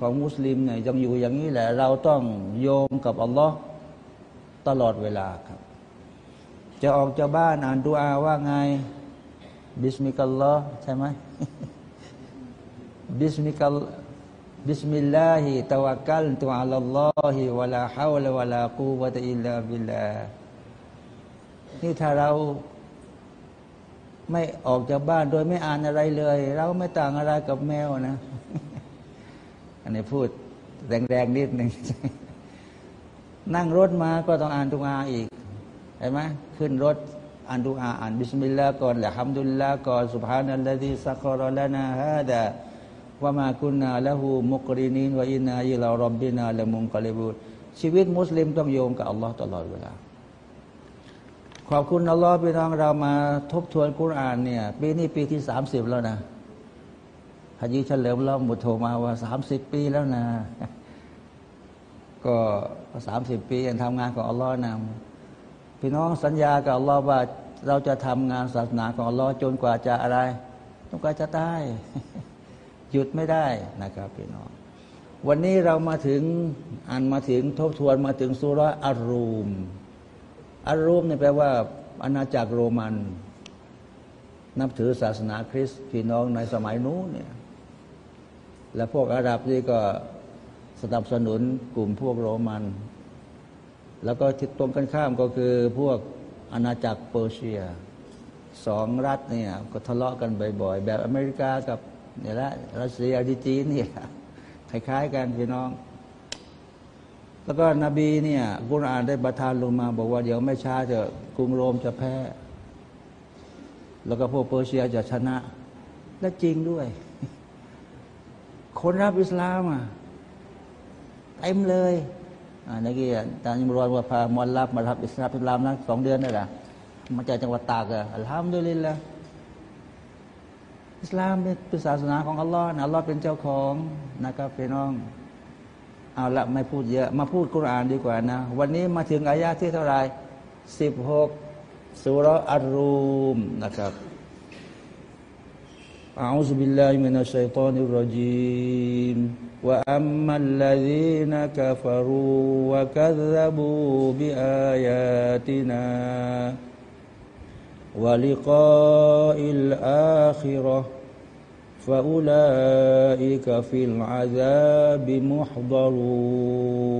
ของมุสลิมเนี่ยยังอยู่อย่างนี้แหละ เราต้องโยงกับอัลลอฮ์ตลอดเวลาครับ จะออกจากบ้านอ่านดูอาว่าไง بسمك الله ใช่ไหม بسمك بسم الله توكلت على الله ولا حول ولا قوة إلا بالله นี่ถ้าเราไม่ออกจากบ้านโดยไม่อ่านอะไรเลย เราไม่ต่างอะไรกับแมวนะ อันนี้พูดแรงๆนิดหนึ่งนั่งรถมาก็ต้องอ่านตุอาอีกเห็นไหมขึ้นรถอ่านตุอาอ่านบิสมิลลาห์ก่อนแหละฮัมดุลลาห์ก่อนสุบฮานัลลอฮิสักรอลานาฮะดะว่ามากุนนาละหูมุกรินินวะอินาอิลารับบินาละมุงกลิบูชีวิตมุสลิมต้องโยงกับอัลลอฮ์ตลอดเวลาขอบคุณอัลลอฮ์พี่น้องเรามาทบทวนคุรานเนี่ย ปีนี้ปีที่สามสิบแล้วนะ ฮะยีเฉลิมเรามุโทรมาว่าสามสิบปีแล้วนะ ก็สามสิบปียังทำงานของอัลลอฮ์นำพี่น้องสัญญากับอัลลอฮ์ว่าเราจะทำงานศาสนาของอัลลอฮ์จนกว่าจะอะไรจนกว่าจะตายหยุดไม่ได้นะครับพี่น้องวันนี้เรามาถึงอ่านมาถึงทบทวนมาถึงสุรอารูมอารูมเนี่ยแปลว่าอาณาจักรโรมัน นับถือศาสนาคริสต์พี่น้องในสมัยนู้นเนี่ย และพวกอาหรับนี่ก็สนับสนุนกลุ่มพวกโรมัน แล้วก็ทิศตรงกันข้ามก็คือพวกอาณาจักรเปอร์เซียสองรัฐเนี่ยก็ทะเลาะกันบ่อยๆ แบบอเมริกากับเนี่ยละรัสเซียดีจีนเนี่ยคล้ายๆกันพี่น้อง แล้วก็นบีเนี่ยกุรอานได้ประทานลงมา บอกว่าเดี๋ยวไม่ช้าจะกรุงโรมจะแพ้ แล้วก็พวกเปอร์เซียจะชนะ และจริงด้วย คนรับอิสลามอะเต็มเลยอ่านักเรียนตานยมรอนว่าพามอลรับมารับอิสลามอิสลามนะสองเดือนนี่แหละมาจากจังหวัดตากอะอัลฮัมดุลิลละอิสลามเป็นศาสนาของอัลลอฮ์นะอัลลอฮ์เป็นเจ้าของนะครับพี่น้องเอาละไม่พูดเยอะ มาพูดกุรอานดีกว่านะ วันนี้มาถึงอายาที่เท่าไหร่สิบหกสุรอัลรูมนะครับ أعوذ بالله من الشيطان الرجيم وأما الذين كفروا وكذبوا بآياتنا ولقاء الآخرة فأولئك في العذاب محضرون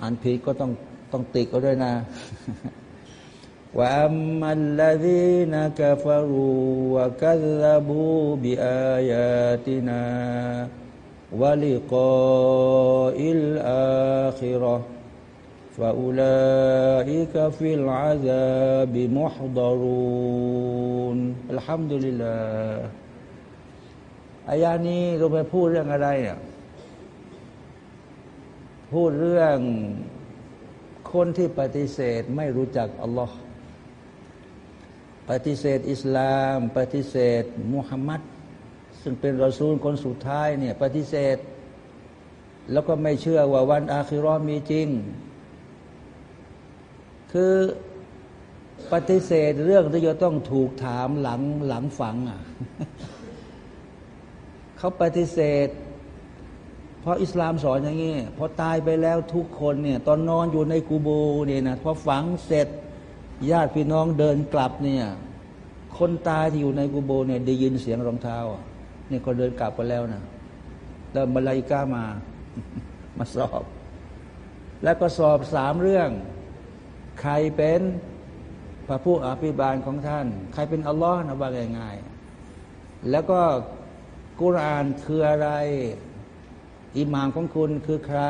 อ่านผิดก็ต้องต้องติกเอาด้วยนะ وأما الذين كفروا وكذبوا بآياتنا ولقاء الآخرة فأولئك في العذاب محضرون الحمد لله อายานี้เราไปพูดเรื่องอะไรอ่ะพูดเรื่องคนที่ปฏิเสธไม่รู้จักอัลลอฮ์ ปฏิเสธอิสลาม ปฏิเสธมุฮัมมัดซึ่งเป็นรอซูลคนสุดท้ายเนี่ยปฏิเสธ แล้วก็ไม่เชื่อว่าวันอาคิรอมีจริง คือปฏิเสธเรื่องที่จะต้องถูกถามหลังหลังฝังอะเขาปฏิเสธ เพราะอิสลามสอนอย่างนี้พอตายไปแล้วทุกคนเนี่ย ตอนนอนอยู่ในกูโบเนี่ยนะพอฝังเสร็จ ญาติพี่น้องเดินกลับเนี่ย คนตายที่อยู่ในกูโบเนี่ยได้ยินเสียงรองเท้าเนี่ยเขาเดินกลับไปแล้วนะแล้วมาลายกามา มาสอบ แล้วก็สอบสามเรื่อง ใครเป็นพระผู้อภิบาลของท่าน ใครเป็นอัลลอฮ์นะว่าง่ายๆแล้วก็กุรอานคืออะไร อิหมามของคุณคือใคร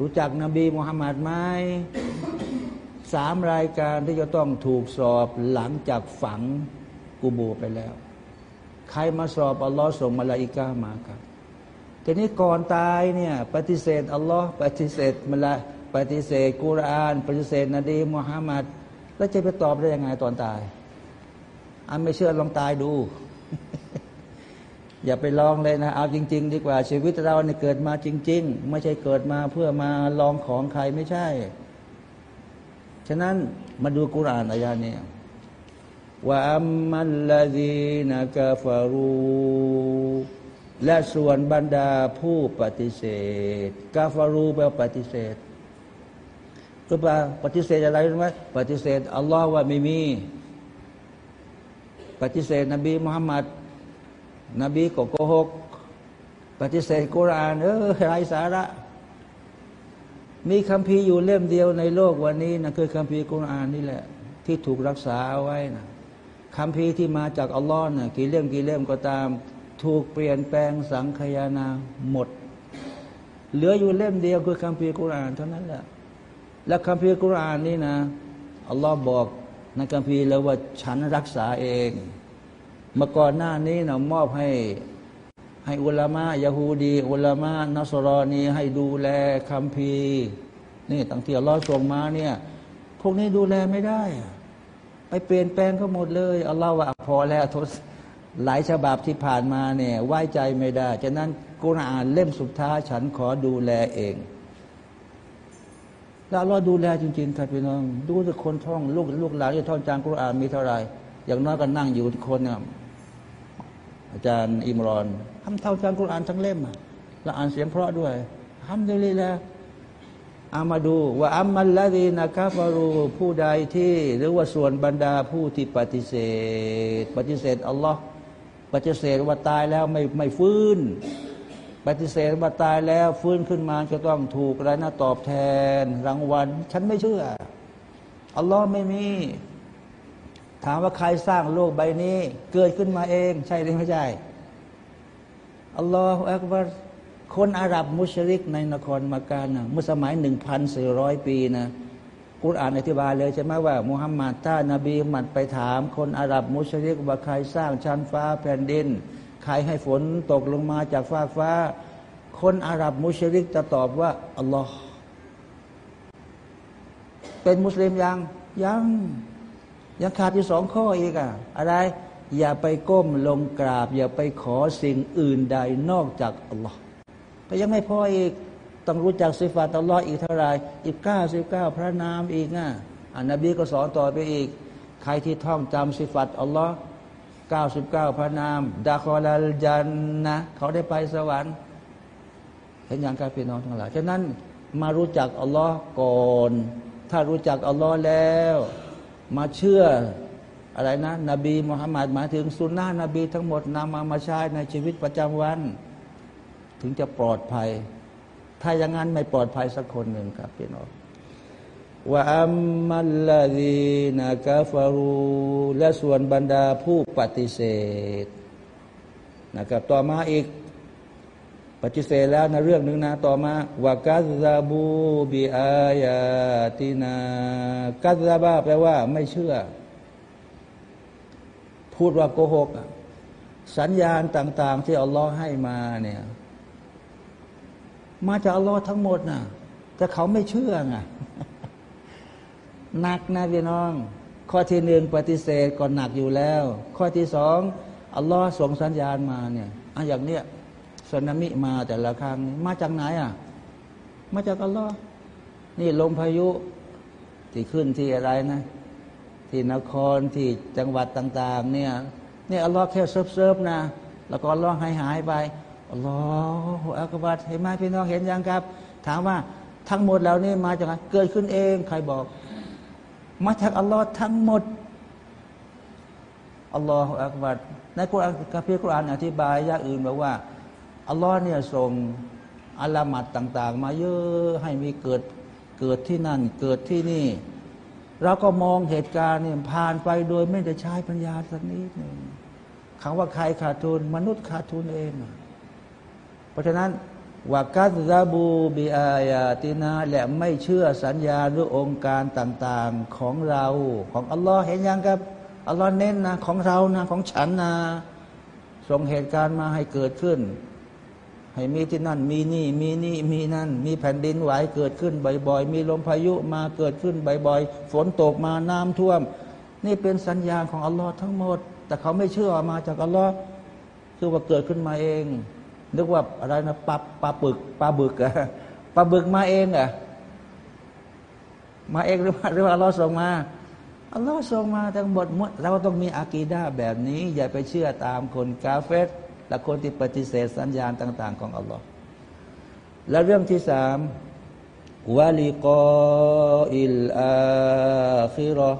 รู้จักนบีมุฮัมมัดไหม สามรายการที่จะต้องถูกสอบหลังจากฝังกูโบไปแล้ว ใครมาสอบอัลลอฮ์ส่งมาลาอิกามาครับทีนี้ก่อนตายเนี่ยปฏิเสธอัลลอฮ์ปฏิเสธมาลาปฏิเสธกุรอาน ปฏิเสธนบีมุฮัมมัดแล้วจะไปตอบได้ยังไงตอนตายอันไม่เชื่อลองตายดู อย่าไปลองเลยนะ เอาจริง ๆ ดีกว่าชีวิตเราเนี่ยเกิดมาจริง ๆ ไม่ใช่เกิดมาเพื่อมาลองของใครไม่ใช่ะนั้นมาดูกุรอานอายานี้ว่าอัมมัลลดีนกาฟารูและส่วนบรรดาผู้ปฏิเสธ กาฟารูแปลปฏิเสธก็แปลปฏิเสธอะไรรู้ไหมปฏิเสธอัลลอฮ์ว่าไม่มี ปฏิเสธ นบีมุฮัมมัดนบีก็โกหก ปฏิเสธกุรานเออไรสาระ มีคำพีอยู่เล่มเดียวในโลกวันนี้นะคือคำพีกุรานนี่แหละ ที่ถูกรักษาเอาไว้นะคำพีที่มาจากอัลลอฮ์นะกี่เล่มกี่เล่มก็ตาม ถูกเปลี่ยนแปลงสังขยานาหมด เหลืออยู่เล่มเดียวคือคัมภีร์กุรอานเท่านั้นแหละและคัมภีร์กุรอานนี่นะอัลลอฮ์บอกในคัมภีร์แล้วว่าฉันรักษาเอง เมื่อก่อนหน้านี้นะมอบให้ ให้อุลามะยาฮูดี อุลามะนัสรอนีให้ดูแลคัมภีร์นี่ตั้งที่อัลลอฮ์ส่งมาเนี่ยพวกนี้ดูแลไม่ได้ ไปเปลี่ยนแปลงก็หมดเลยอัลลอฮ์ว่าพอแล้วทศหลายฉบับที่ผ่านมาเนี่ยไว้ใจไม่ได้ฉะนั้นกุรอานเล่มสุดท้ายฉันขอดูแลเองแล้วเราดูแลจริงๆครับพี่น้อง ดูแต่คนท่องลูกลูกหลานที่ท่องจางกุรอานมีเท่าไหร่อย่างน้อยก็นั่งอยู่คนเนี่ยอาจารย์อิมรอน ทำเท่าจางกุรอานทั้งเล่มแล้วอ่านเสียงเพราะด้วยทำได้เลยแล้วอามาดูว่าอัมมัลละดีนะคาฟารูผู้ใดที่หรือว่าส่วนบรรดาผู้ที่ปฏิเสธ ปฏิเสธอัลลอฮ์ปฏิเสธว่าตายแล้วไม่ไม่ฟื้น ปฏิเสธว่าตายแล้วฟื้นขึ้นมาจะต้องถูกอะไรนะตอบแทนรางวัล ฉันไม่เชื่ออัลลอฮ์ไม่มี ถามว่าใครสร้างโลกใบนี้ เกิดขึ้นมาเอง ใช่หรือไม่ใช่ อัลลอฮฺอักบารคนอาหรับมุชริกในนครมาการนะเมื่อสมัยหนึ่งพันสี่ร้อยปีนะกุรอานอธิบายเลยใช่ไหมว่ามุฮัมมัดถ้านาบีมัดไปถาม คนอาหรับมุชริกว่าใครสร้างชั้นฟ้าแผ่นดิน ใครให้ฝนตกลงมาจากฟ้าฟ้า คนอาหรับมุชริกจะตอบว่าอัลลอฮ์เป็นมุสลิมยังยังยังขาดที่สองข้ออีกอะอะไร อย่าไปก้มลงกราบ อย่าไปขอสิ่งอื่นใดนอกจากอัลลอฮ์ก็ยังไม่พออีกต้องรู้จักสิฟัตอัลลอฮ์อีกเท่าไรอีกเก้าสิบเก้าพระนามอีกอะอันนบีก็สอนต่อไปอีก ใครที่ท่องจำสิฟัตอัลลอฮ์เก้าสิบเก้าพระนามดาคอลลจันนะเขาได้ไปสวรรค์เห็นอย่างการพี่น้องทั้งหลายฉะนั้นมารู้จักอัลลอฮ์ก่อน ถ้ารู้จักอัลลอฮ์แล้ว มาเชื่อ อะไรนะนบีมุฮัมมัดหมายถึงสุนนะนบีทั้งหมดนำมามาใช้ในชีวิตประจำวัน ถึงจะปลอดภัย ถ้าอย่างนั้นไม่ปลอดภัยสักคนหนึ่งครับพี่น้องว่าอัมมัลลาดีนากาฟารูและส่วนบรรดาผู้ปฏิเสธนะครับต่อมาอีกปฏิเสธแล้วนะเรื่องหนึ่งนะต่อมาว่ากัซาบูบิอายาตินากัซาบาแปลว่าไม่เชื่อ พูดว่าโกหกสัญญาณต่าง ๆ ที่อัลลอฮ์ให้มาเนี่ยมาจากอัลลอฮ์ทั้งหมดนะแต่เขาไม่เชื่อไงหนักนะพี่น้อง ข้อที่หนึ่งปฏิเสธก่อนหนักอยู่แล้ว ข้อที่สองอัลลอฮ์ส่งสัญญาณมาเนี่ยอะอย่างเนี้ยสึนามิมาแต่ละครั้งมาจากไหนอะ มาจากอัลลอฮ์นี่ลมพายุที่ขึ้นที่อะไรนะ ที่นครที่จังหวัดต่าง ๆ เนี่ยเนี่ยอัลลอฮ์แค่เซิร์ฟๆนะ แล้วก็อัลลอฮ์หายหายไปอัลลอฮฺอักบัดเห็นไหมพี่น้องเห็นยังครับ ถามว่าทั้งหมดแล้วนี่มาจากเกิดขึ้นเองใครบอก มาจากอัลลอฮ์ทั้งหมดอัลลอฮฺอักบัดในกุรอานกับพี่กุรอานอธิบายอย่างอื่นบอกว่าอัลลอฮ์เนี่ยส่งอัลามัดต่าง ๆ มาเยอะให้มีเกิดเกิดที่นั่น เกิดที่นี่ เราก็มองเหตุการณ์เนี่ยผ่านไปโดยไม่ได้ใช้ปัญญาสักนิดหนึ่งคำว่าใครขาดทุน มนุษย์ขาดทุนเอง เพราะฉะนั้นวากัซาบูบิอายาตินาและไม่เชื่อสัญญาหรือองค์การต่างๆของเราของอัลลอฮ์เห็นยังครับอัลลอฮ์เน้นนะของเรานะของฉันนะส่งเหตุการณ์มาให้เกิดขึ้น ให้มีที่นั่น มีนี่ มีนี่ มีนั่น มีแผ่นดินไหวเกิดขึ้นบ่อยๆ มีลมพายุมาเกิดขึ้นบ่อยๆ ฝนตกมาน้ำท่วม นี่เป็นสัญญาณของอัลลอฮ์ทั้งหมด แต่เขาไม่เชื่อมาจากอัลลอฮ์คือว่าเกิดขึ้นมาเอง นึกว่าอะไรนะปลาปลาปึกปลาบึกอะปลาบึกมาเองอะมาเองหรือว่าหรือว่าเราส่งมาอัลลอฮ์ส่งมาทั้งหมดหมดเราต้องมีอากีดาแบบนี้ อย่าไปเชื่อตามคนกาเฟส และคนที่ปฏิเสธสัญญาณต่าง ๆ ของอัลลอฮ์และเรื่องที่สามวาลิกออิลอาคิรอ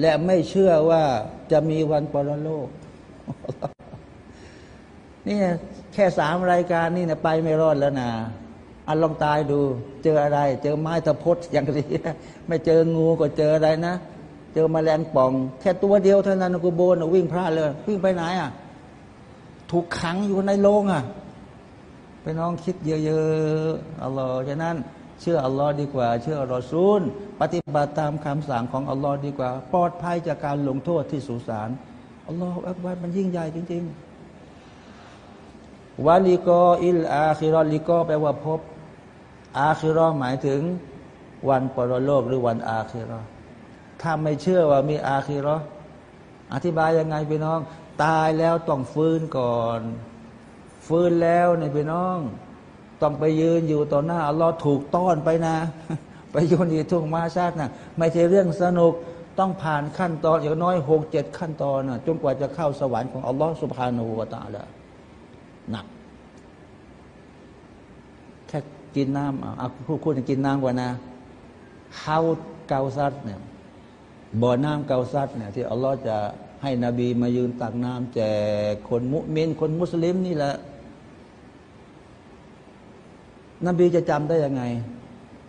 และไม่เชื่อว่าจะมีวันปรโลก นี่แค่สามรายการนี่นะไปไม่รอดแล้วนะอันลองตายดู เจออะไร เจอไม้ตะพดอย่างนี้ไม่เจองูก็เจออะไรนะ เจอมแมลงป่อง แค่ตัวเดียวเท่านั้นกูโบนวิ่งพลาดเลย วิ่งไปไหนอะ ถูกขังอยู่ในโรงอะไปน้องคิดเยอะๆอัลลอฮ์ฉะนั้น เชื่ออัลลอฮ์ดีกว่า เชื่อรอซูล ปฏิบัติตามคำสั่งของอัลลอฮ์ดีกว่า ปลอดภัยจากการลงโทษที่สุสานอัลลอฮ์อักบัรมันยิ่งใหญ่จริง ๆวาลิกออิลอาคิรอลิกอแปลว่าพบ อาคิรอหมายถึงวันปรโลกหรือวันอาคิรอถ้าไม่เชื่อว่ามีอาคิรออธิบายยังไงพี่น้อง ตายแล้วต้องฟื้นก่อน ฟื้นแล้วในพี่น้อง ต้องไปยืนอยู่ต่อหน้าอัลลอฮ์ถูกต้อนไปนะ ไปโยนอยู่ทุ่งมาชาตินะไม่ใช่เรื่องสนุกต้องผ่านขั้นตอนอย่างน้อยหกเจ็ดขั้นตอนนะจนกว่าจะเข้าสวรรค์ของอัลลอฮ์สุบฮานูวาตาละหนักแค่กินน้ำอะพูดพูดกินน้ำกว่านะเฮาเกาซัดเนี่ยบ่อน้ำเกาซัดเนี่ยที่อัลลอฮ์จะ ให้นบีมายืนตักน้ำแจกคนมุมินคนมุสลิมนี่แหละ นบีจะจำได้ยังไง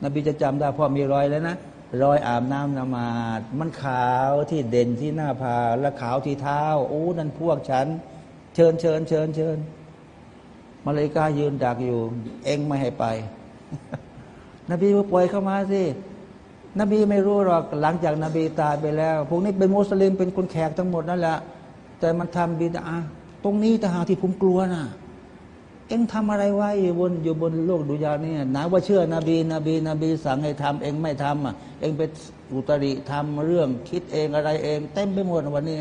นบีจะจำได้เพราะมีรอยแล้วนะรอยอาบน้ำนมาดมันขาวที่เด่นที่หน้าผาและขาวที่เท้าโอ้นั่นพวกฉัน เชิญเชิญเชิญเชิญมาเลยกายืนดักอยู่ เองไม่ให้ไป นบีว่าปล่อยเข้ามาสิ นบีไม่รู้หรอกหลังจากนบีตายไปแล้ว พวกนี้เป็นมุสลิมเป็นคนแขกทั้งหมดนั่นแหละ แต่มันทำบิดาตรงนี้ต่หารที่ผมกลัวนะ่ะเอ็งทำอะไรไว้อยู่บนอยู่บนโลกดุยาเนี่ยนะว่าเชื่อนบีนบีนบีสั่งให้ทำเองไม่ทำอะเองไปอุตริทำเรื่องคิดเองอะไรเอง เต็มไปหมดวันนี้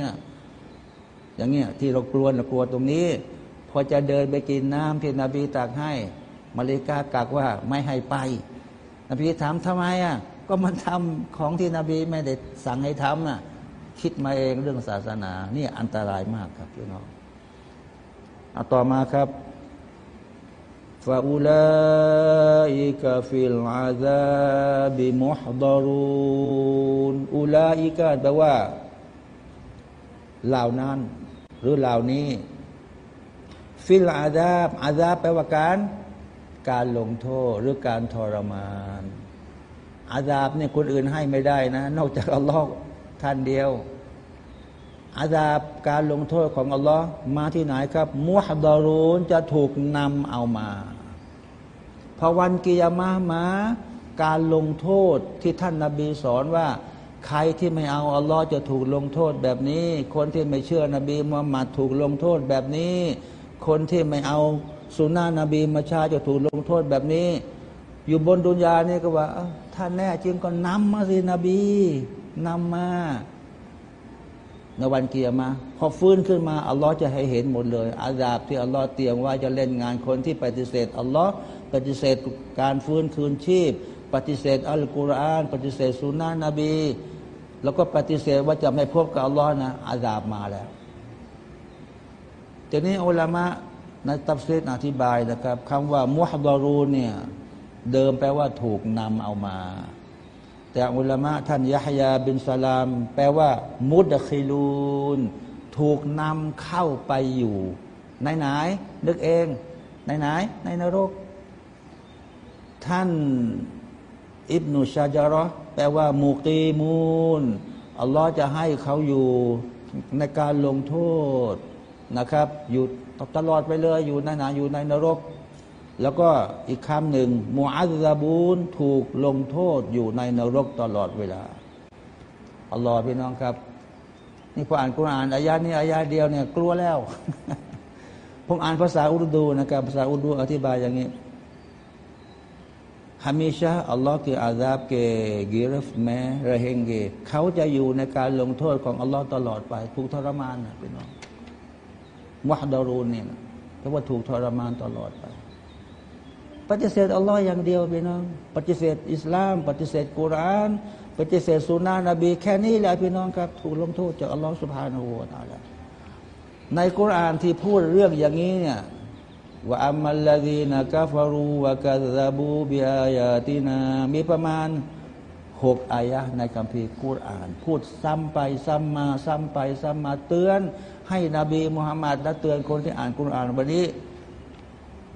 อย่างเงี้ยที่เรากลัวเรากลัวตรงนี้ พอจะเดินไปกินน้ำที่นบีตักให้มาเลกากักว่าไม่ให้ไป นบีถามทำไมอะ ก็มันทำของที่นบีไม่ได้สั่งให้ทำน่ะคิดมาเองเรื่องศาสนา นี่อันตรายมากครับพี่น้องเอาต่อมาครับفأولئك في العذاب محضرون أولئك แปลว่าเหล่านั้น หรือเหล่านี้ في العذاب عذاب แปลว่าการ การลงโทษหรือการทรมาน อาดาบเนี่ยคนอื่นให้ไม่ได้นะ นอกจากอัลลอฮ์ท่านเดียว อาดาบการลงโทษของอัลลอฮ์มาที่ไหนครับ มุฮัดรูนจะถูกนำเอามาพอวันกิยามะมาการลงโทษที่ท่านนาบีสอนว่า ใครที่ไม่เอาอัลลอฮ์จะถูกลงโทษแบบนี้ คนที่ไม่เชื่อนบีมุฮัมมัดถูกลงโทษแบบนี้ คนที่ไม่เอาสุนนะนบีมาชาจะถูกลงโทษแบบนี้ อยู่บนดุนยานี่ก็ว่า ถ้าแน่จริงก็นำมาสินบีนำมาในวันเกียร์มา พอฟื้นขึ้นมา อัลลอฮ์จะให้เห็นหมดเลย อาดาบที่อัลลอฮ์เตรียมว่าจะเล่นงานคนที่ปฏิเสธ อัลลอฮ์ปฏิเสธการฟื้นคืนชีพ ปฏิเสธอัลกุรอาน ปฏิเสธสุนนะนบี แล้วก็ปฏิเสธว่าจะไม่พบกับอัลลอฮ์นะอาดาบมาแล้วทีนี้อัลลอฮ์ในตัฟซีรอธิบายนะครับคำว่าمحضرون เนี่ย เดิมแปลว่าถูกนำเอามา แต่อุลามะท่านยะฮยาบินสลาม แปลว่า مدخلون ถูกนำเข้าไปอยู่ในไหนนึกเองในไหนในนรก ท่านอิบนุชาจารอแปลว่าمقيمونอัลลอฮ์จะให้เขาอยู่ในการลงโทษนะครับ อยู่ตลอดไปเลยอยู่ในไหนอยู่ในนรก แล้วก็อีกคำหนึ่งมูอัซาบูนถูกลงโทษอยู่ในนรกตลอดเวลาอัลลอฮ์พี่น้องครับ นี่พออ่านกุรอานอายานี้อายาเดียวเนี่ยกลัวแล้ว ผมอ่านภาษาอุรดูนะครับภาษาอุรดูอธิบายอย่างนี้ฮามิชาอัลลอฮ์คืออาซาบเกกิรฟแมระเฮงเกเขาจะอยู่ในการลงโทษของอัลลอฮ์ตลอดไป ถูกทรมานนะพี่น้องมุฮัดารูนเนี่ยเพราะว่าถูกทรมานตลอดไป ปฏิเสธอัลลอฮ์อย่างเดียวพี่น้อง ปฏิเสธอิสลาม ปฏิเสธกุราน ปฏิเสธสุนานะนบีแค่นี้แหละพี่น้องครับ ถูกลงโทษจากอัลลอฮ์สุบฮานาหูวาตาละในกุรานที่พูดเรื่องอย่างนี้เนี่ยว่าอัมมัลลดีนกาฟารูวะกาซาบูบิอายาตินา มีประมาณหกอายะในคัมภีร์กุราน พูดซ้ำไปซ้ำมาซ้ำไปซ้ำมาเตือน ให้นบีมุฮัมมัดและเตือนคนที่อ่านกุรานวันนี้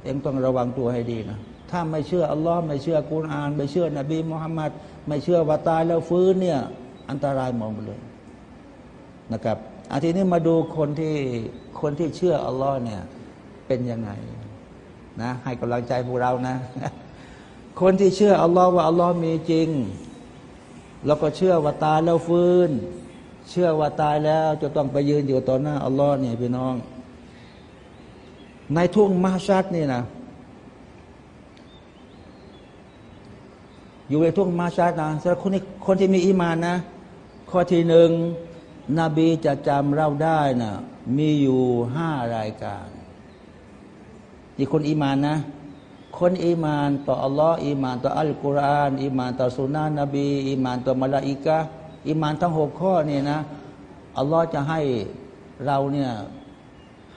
เองต้องระวังตัวให้ดีนะถ้าไม่เชื่ออัลลอฮ์ไม่เชื่อกุรอาน ไม่เชื่อนบีมุฮัมมัดไม่เชื่อว่าตายแล้วฟื้นเนี่ยอันตรายหมดเลยนะครับอาทีนี้มาดูคนที่คนที่เชื่ออัลลอฮ์เนี่ยเป็นยังไงนะให้กำลังใจพวกเรานะ คนที่เชื่ออัลลอฮ์ว่าอัลลอฮ์มีจริง แล้วก็เชื่อว่าตายแล้วฟื้น เชื่อว่าตายแล้วจะต้องไปยืนอยู่ต่อหน้าอัลลอฮ์เนี่ยพี่น้อง ในทุ่งมาชัดนี่นะ อยู่ในทุ่งมาชัดนะสำหรับคนที่คนที่มีอีมานนะ ข้อที่หนึ่งนบีจะจำเราได้นะมีอยู่ห้ารายการนี่คนอีมานนะ คนอีมานต่ออัลลอฮ์อีมานต่ออัลกุรอานอีมานต่อสุนานะนบีอีมานต่อมลาอิกะอีมานทั้งหกข้อนี่นะอัลลอฮ์จะให้เราเนี่ย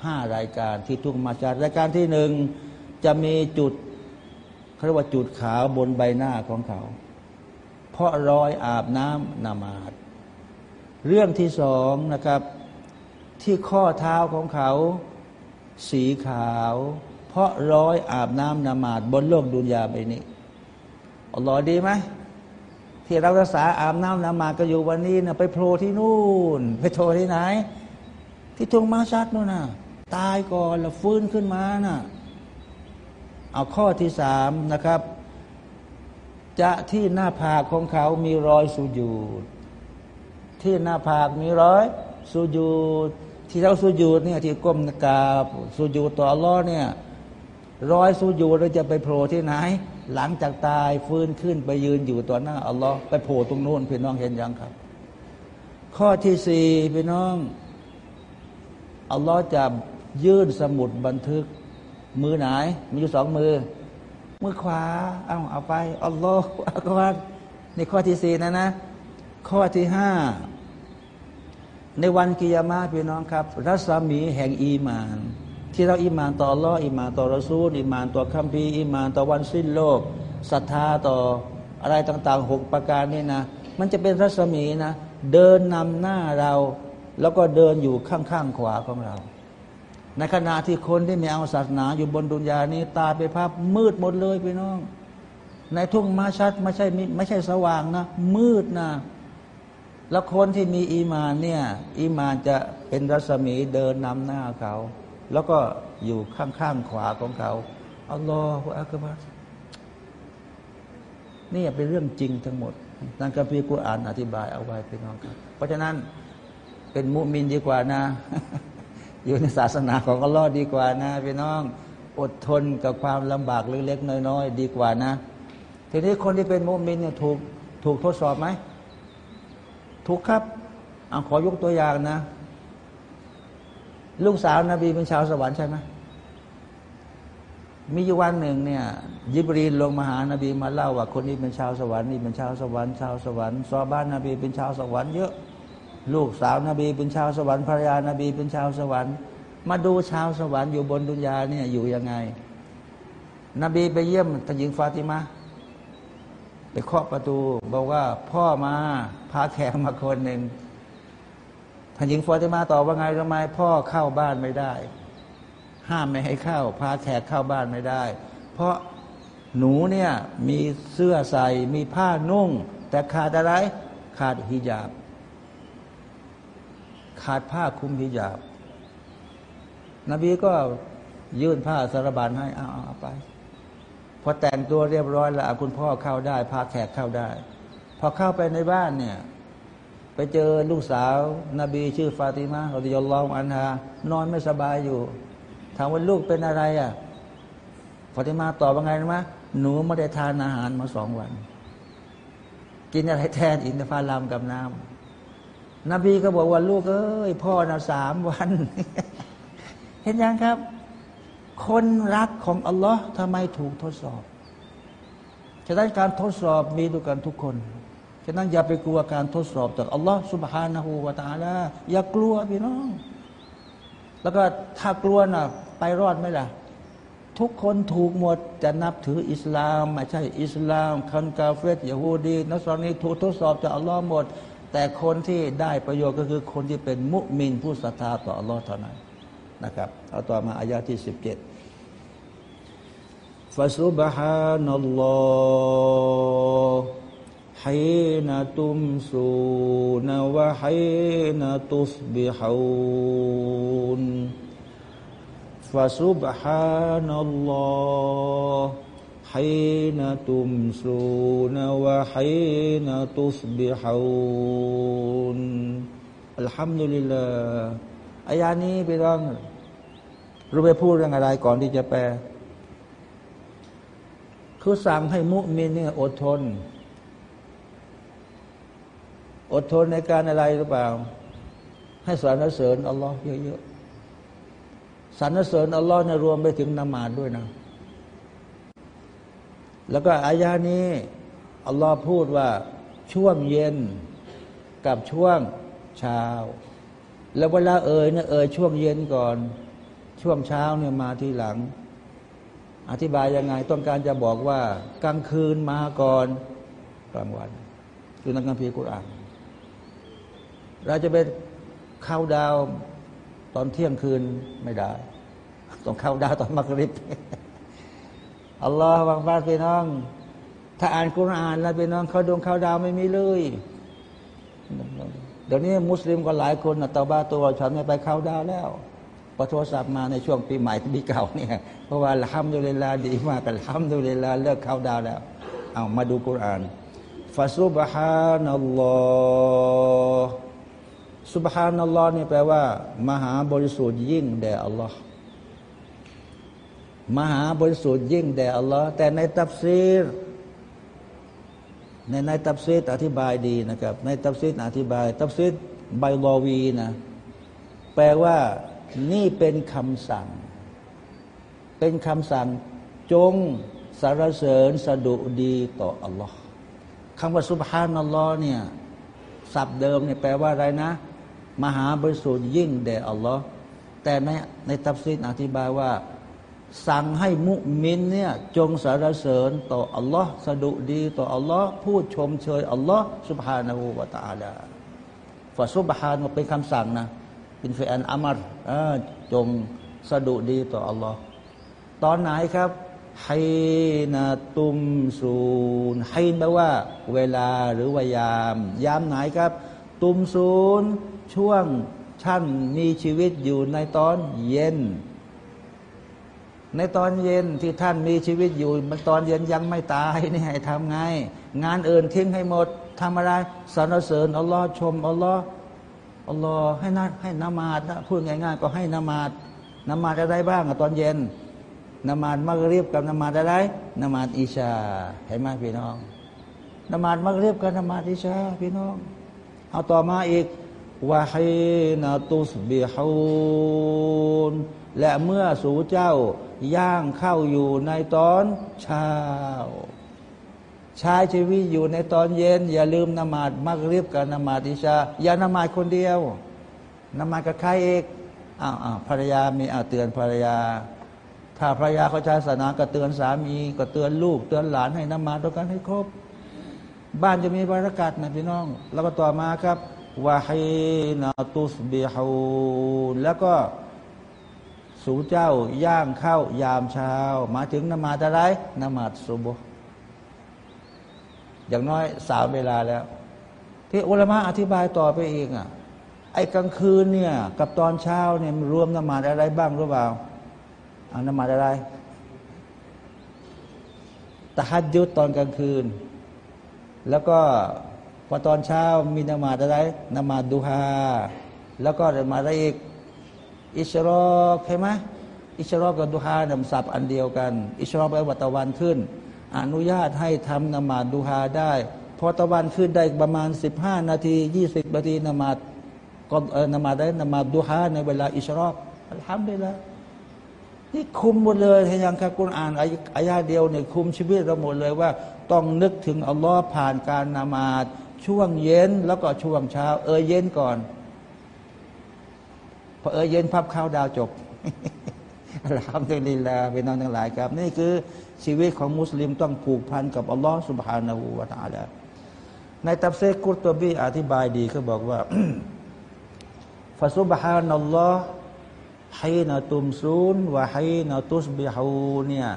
ห้ารายการที่ทุกมาจากรายการที่หนึ่งจะมีจุดเขาเรียกว่าจุดขาวบนใบหน้าของเขา เพราะรอยอาบน้ำนามาดเรื่องที่สองนะครับ ที่ข้อเท้าของเขา สีขาว เพราะร้อยอาบน้ำนามาดบนโลกดุนยาไปนี้อัลลอฮ์ดีไหมที่เรารักษาอาบน้ำนามาดก็อยู่วันนี้นะไปโผล่ที่นู่น ไปโผล่ที่ไหน ที่ทงมาชัดนู่นนะ ตายก่อนแล้วฟื้นขึ้นมานะ่ะเอาข้อที่สามนะครับ จะที่หน้าผากของเขามีรอยสุญูดที่หน้าผากมีรอยสุญูดที่เราสุญูดเนี่ยที่ก้มกราบสุญูดต่ออัลลอฮ์เนี่ยรอยสุญูดเราจะไปโผล่ที่ไหน หลังจากตายฟื้นขึ้นไปยืนอยู่ต่อหน้าอัลลอฮ์ไปโผล่ตรงโน้นพี่น้องเห็นยังครับ ข้อที่สี่พี่น้องอัลลอฮ์จะ ยื่นสมุดบันทึก มือไหน มีอยู่สองมือ มือขวา เอาเอาไป الله أكبر ในข้อที่สี่นะนะ ข้อที่ห้าในวันกิยามาพี่น้องครับ รัศมีแห่งอีมาน ที่เราอีมานต่ออัลลอฮ์อีมานต่อรสูลอีมานต่อคัมภีร์อีมานต่อวันสิ้นโลกศรัทธาต่ออะไรต่างๆหกประการนี่นะ มันจะเป็นรัศมีนะ เดินนำหน้าเรา แล้วก็เดินอยู่ข้างๆขวาของเรา ในขณะที่คนที่มีเอาศาสนาอยู่บนดุนยานี้ ตาไปภาพมืดหมดเลยพี่น้อง ในทุ่งมาชัดไม่ใช่ไม่ใช่สว่างนะ มืดนะแล้วคนที่มีอีมานเนี่ย อีมานจะเป็นรัศมีเดินนำหน้าเขา แล้วก็อยู่ข้างๆขวาของเขาอัลลอฮฺอักบารนี่เป็นเรื่องจริงทั้งหมดนั่นก็พี่กุรอานอธิบายเอาไว้พี่น้องครับ เพราะฉะนั้นเป็นมุมินดีกว่านะ อยู่ในศาสนาของอัลลอฮ์ดีกว่านะพี่น้องอดทนกับความลำบากเล็กๆน้อยๆดีกว่านะ ทีนี้คนที่เป็นมุมินเนี่ยถูกถูกทดสอบไหมถูกครับเอาขอยกตัวอย่างนะ ลูกสาวนาบีเป็นชาวสวรรค์ใช่ไหมมีอยู่วันหนึ่งเนี่ยยิบรีนลงมาหานาบีมาเล่าว่าคนนี้เป็นชาวสวรรค์นี่เป็นชาวสวรรค์ชาวสวรรค์ซอบ้านนาบีเป็นชาวสวรรค์เยอะ ลูกสาวนาบีเป็นชาวสวรรค์ภรรยานาบีเป็นชาวสวรรค์ มาดูชาวสวรรค์อยู่บนดุนยาเนี่ยอยู่ยังไง นบีไปเยี่ยมท่านหญิงฟาติมาไปเคาะประตู บอกว่าพ่อมาพาแขกมาคนหนึ่งท่านหญิงฟอติมาตอบว่าไงทำไมพ่อเข้าบ้านไม่ได้ ห้ามไม่ให้เข้า พาแขกเข้าบ้านไม่ได้ เพราะหนูเนี่ยมีเสื้อใส่มีผ้านุ่ง แต่ขาดอะไรขาดฮิญาบ ขาดผ้าคุมฮิญาบ นบีก็ยื่นผ้าสารบานให้เอาเอาไป พอแต่งตัวเรียบร้อยแล้วคุณพ่อเข้าได้ พาแขกเข้าได้ พอเข้าไปในบ้านเนี่ย ไปเจอลูกสาว นบีชื่อฟาติมาเราจะยอลองอันฮานอนไม่สบายอยู่ถามว่าลูกเป็นอะไรอะฟาติมาตอบว่าไงนะมะหนูไม่ได้ทานอาหารมาสองวัน กินอะไรแทนอินทผลัมกับน้ำ นบีก็บอกว่าลูกเอ้ยพ่อนะสามวัน เห็นยังครับ คนรักของอัลลอฮ์ทำไมถูกทดสอบ ฉะนั้นการทดสอบมีด้วยกันทุกคน ฉะนั้นอย่าไปกลัวการทดสอบจากอัลลอฮ์สุบฮานะฮูวาตาลาอย่ากลัวพี่น้อง แล้วก็ถ้ากลัวน่ะไปรอดไหมล่ะทุกคนถูกหมดจะนับถืออิสลามไม่ใช่อิสลาม คันกาเฟตยาฮูดีนัสรอนีถูกทดสอบจากอัลลอฮ์หมด แต่คนที่ได้ประโยชน์ก็คือคนที่เป็นมุมินผู้ศรัทธาต่ออัลลอฮ์เท่านั้นนะครับเอาต่อมาอายาที่สิบเจ็ด فسبحان الله حين تمسون وحين تصبحون فسبحان الله حين تمسون وحين تصبحون الحمد لله อายานี้พี่น้องรู้ไปพูดเรื่องอะไรก่อนที่จะแปลคือสั่งให้มุมินเนี่ยอดทน อดทนในการอะไรหรือเปล่า ให้สรรเสริญอัลลอฮ์เยอะๆสรรเสริญอัลลอฮ์เนี่ยรวมไปถึงนมาดด้วยนะ แล้วก็อายานี้อัลลอฮ์พูดว่าช่วงเย็นกับช่วงเช้า แล้วเวลาเอ่ยเนี่ยเอ่ยช่วงเย็นก่อน ช่วงเช้าเนี่ยมาทีหลัง อธิบายยังไงต้องการจะบอกว่ากลางคืนมาก่อนกลางวันคือนักการพีกุรอานเราจะไปเข้าดาวตอนเที่ยงคืนไม่ได้ ต้องเข้าดาวตอนมักริบ อัลลอฮ์วางฟ้าพี่น้อง ถ้าอ่านกุรอานแล้วพี่น้องเขาดวงเข้าดาวไม่มีเลยเดี๋ยวนี้มุสลิมก็หลายคนนะตาบ้าตัวฉันไม่ไปเข้าดาวแล้วพอโทรศัพท์มาในช่วงปีใหม่ปีเก่าเนี่ยเพราะว่าทำดูเวลาดีมากกันทำดูเวลาเลิกเข้าดาวแล้ว เอามาดูกุรานฟาซุบฮานัลลอฮ์ซุบฮานัลลอฮ์นี่แปลว่า มหาบริสุทธิ์ยิ่งแด่อัลลอฮ์ มหาบริสุทธิ์ยิ่งแด่อัลลอฮ์แต่ในตัฟซีรในในตัฟซีรอธิบายดีนะครับ ในตัฟซีรอธิบาย ตัฟซีรไบลอวีนะแปลว่านี่เป็นคำสั่ง เป็นคำสั่งจงสรรเสริญสะดุดีต่ออัลลอฮ์คำว่าسبحان الله เนี่ยศัพท์เดิมเนี่ยแปลว่าอะไรนะ มหาบริสุทธิ์ยิ่งแด่อัลลอฮ์แต่ในในตัฟซีรอธิบายว่า สั่งให้มุมินเนี่ยจงสรรเสริญต่ออัลลอฮ์สะดุดี ต่ออัลลอฮ์พูดชมเชยอัลลอฮ์สุบฮานาหูวาตาลาฝาสุบฮานเป็นคำสั่งนะเป็นเฟอันอามารจงสะดุดีต่ออัลลอฮ์ตอนไหนครับไฮนาตุมซูนไฮนแปลว่า เวลาหรือวายาม ยามไหนครับ ตุมซูนช่วงท่านมีชีวิตอยู่ในตอนเย็น ในตอนเย็นที่ท่านมีชีวิตอยู่มันตอนเย็นยังไม่ตายนี่ให้ทำไง งานอื่นทิ้งให้หมดทำอะไรสรรเสริญอัลลอฮ์ชมอัลลอฮ์อัลลอฮ์ให้นัให้นามาดนะพูดง่ายๆก็ให้นามาดนามาดอะไรบ้างตอนเย็นนามาดมักรีบกับนามาดอะไรนามาดอิชาเห็นไหมพี่น้องนามาดมักรีบกับนามาดอิชาพี่น้อง เอาต่อมาอีกวาฮีนาตุสบิฮูน และเมื่อสู่เจ้าย่างเข้าอยู่ในตอนเช้าใช้ชีวิตอยู่ในตอนเย็น อย่าลืมนมาดมักรีบกับนมาดอิชา อย่านมาดคนเดียวนมาดกับใครเอกอ้าวอ้าวภรรยามีอ้าวเตือนภรรยา ถ้าภรรยาเขาใช้ศาสนาก็เตือนสามีก็เตือนลูก เตือนหลานให้นมาดด้วยกันให้ครบ บ้านจะมีบรรยากาศนะพี่น้อง แล้วก็ต่อมาครับวาฮีนาตุสบิฮูแล้วก็ สู่เจ้าย่างเข้ายามเช้า มาถึงนมาดอะไรนมาดซุบอย่างน้อยสามเวลาแล้ว ที่อุลมะอธิบายต่อไปเองอะไอ้กลางคืนเนี่ย กับตอนเช้าเนี่ยรวมนมาดอะไรบ้างรู้เปล่าอานมาดอะไรตะฮัดยุดตอนกลางคืน แล้วก็พอตอนเช้ามีนมาดอะไรนมาดดูฮาแล้วก็นมาอะไรอีก อิชรอใช่ไหมอิชรอกับดูฮาเนี่ยสับอันเดียวกัน อิชรอแปลว่าตะวันขึ้น อนุญาตให้ทำนมาดดูฮาได้ พอตะวันขึ้นได้ประมาณ 15 นาที 20 นาทีนมาดก็นมาดได้นมาดดูฮาในเวลาอิชรอบทำได้แล้วนี่คุมหมดเลยเห็นยังครับคุณอ่านอายาเดียวเนี่ยคุมชีวิตเราหมดเลยว่า ต้องนึกถึงอัลลอฮ์ผ่านการนมาดช่วงเย็นแล้วก็ช่วงเช้า เออเย็นก่อน อเออเย็นพับข้าวดาวจบอัลฮัมดุลิลลาห์เป็นน้องทั้งหลายครับ นี่คือชีวิตของมุสลิมต้องผูกพันกับอัลลอฮ์ سبحانه และ تعالى ในตัฟเซกุตตบีอธิบายดีเขาบอกว่าฟาซุบฮานัลลอฮ์ให้นาตุมซูนวะให้นาตุสบิฮูเนี่ย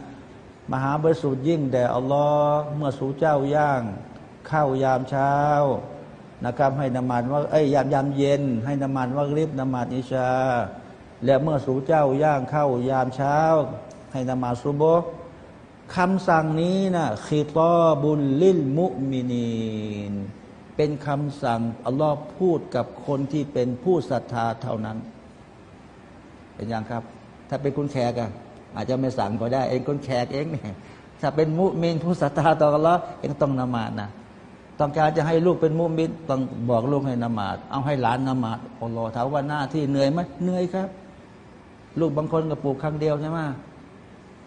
มหาบริสุทธิ์ยิ่งแด่อัลลอฮ์เมื่อสู่เจ้าย่างเข้ายามเช้า นะครับ ให้นมาดว่าเอ้ยยามยามเย็น ให้นมาดว่าริบนมาดอิชา และเมื่อสู่เจ้าย่างเข้ายามเช้า ให้นมาสุโบคำสั่งนี้นะขีตอบุลลิลมุมินีนเป็นคำสั่งอัลลอฮ์พูดกับคนที่เป็นผู้ศรัทธาเท่านั้น เป็นอยังครับ ถ้าเป็นคุณแขกอะอาจจะไม่สั่งก็ได้ เองคนแขกเองเนี่ยถ้าเป็นมุมินผู้ศรัทธาต่ออัลลอฮ์เองต้องนมาดนะ ต้องการจะให้ลูกเป็นมุมินต้องบอกลูกให้นมาดเอาให้หลานนมาดอัลลอฮ์ถามว่าหน้าที่เหนื่อยไหมเหนื่อยครับ ลูกบางคนก็ปลูกครั้งเดียวใช่ไหม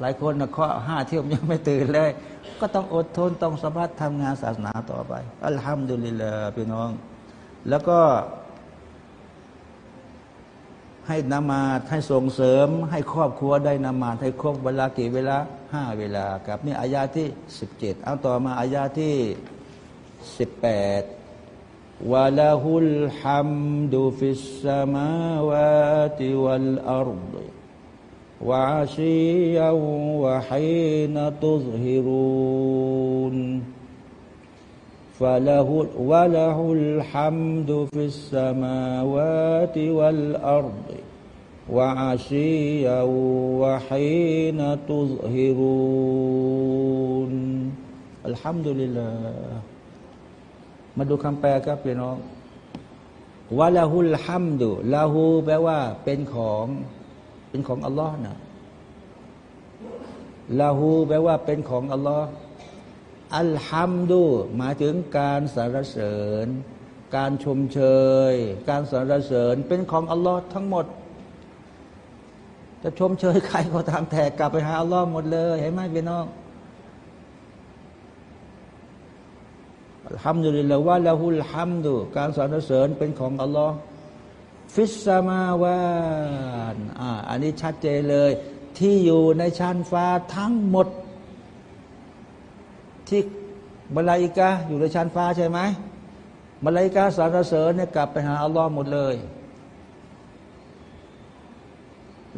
หลายคนนะเคาะห้าเที่ยวยังไม่ตื่นเลย ก็ต้องอดทนต้องสบัดทำงานศาสนาต่อไป อัลฮัมดุลิลลาห์พี่น้อง แล้วก็ ให้นามาให้ส่งเสริม ให้ครอบครัวได้นามาให้ครบเวลากี่เวลาห้าเวลากับนี่อายาที่สิบเจ็ดเอาต่อมาอายาที่ สิบแปดวะลาฮุลฮัมดุฟิสสมาวาติวัลอัรฎ وعشيا وحين تظهرون فله وله الحمد في السماوات والأرض وعشيا وحين تظهرون الحمد لله มาดูคำแปลครับพี่น้องวะละหุลฮัมดุลาหูแปลว่าเป็นของเป็นของอัลลอฮ์นะลาหูแปลว่าเป็นของอัลลอฮ์อัลฮัมดูหมายถึงการสรรเสริญ การชมเชย การสรรเสริญเป็นของอัลลอฮ์ทั้งหมด จะชมเชยใครก็ตามแทกกลับไปหาอัลลอฮ์หมดเลยเห็นไหมพี่น้องอัล ฮัมดุลิลลาว่าละหุลฮัมดุการสรรเสริญเป็นของอัลลอฮ์ฟิสมาวานอ่าอันนี้ชัดเจนเลย ที่อยู่ในชั้นฟ้าทั้งหมด ที่มาลาอิกาอยู่ในชั้นฟ้าใช่ไหมมาลาอิกาสารเสริญเนี่ยกลับไปหาอัลลอฮ์หมดเลย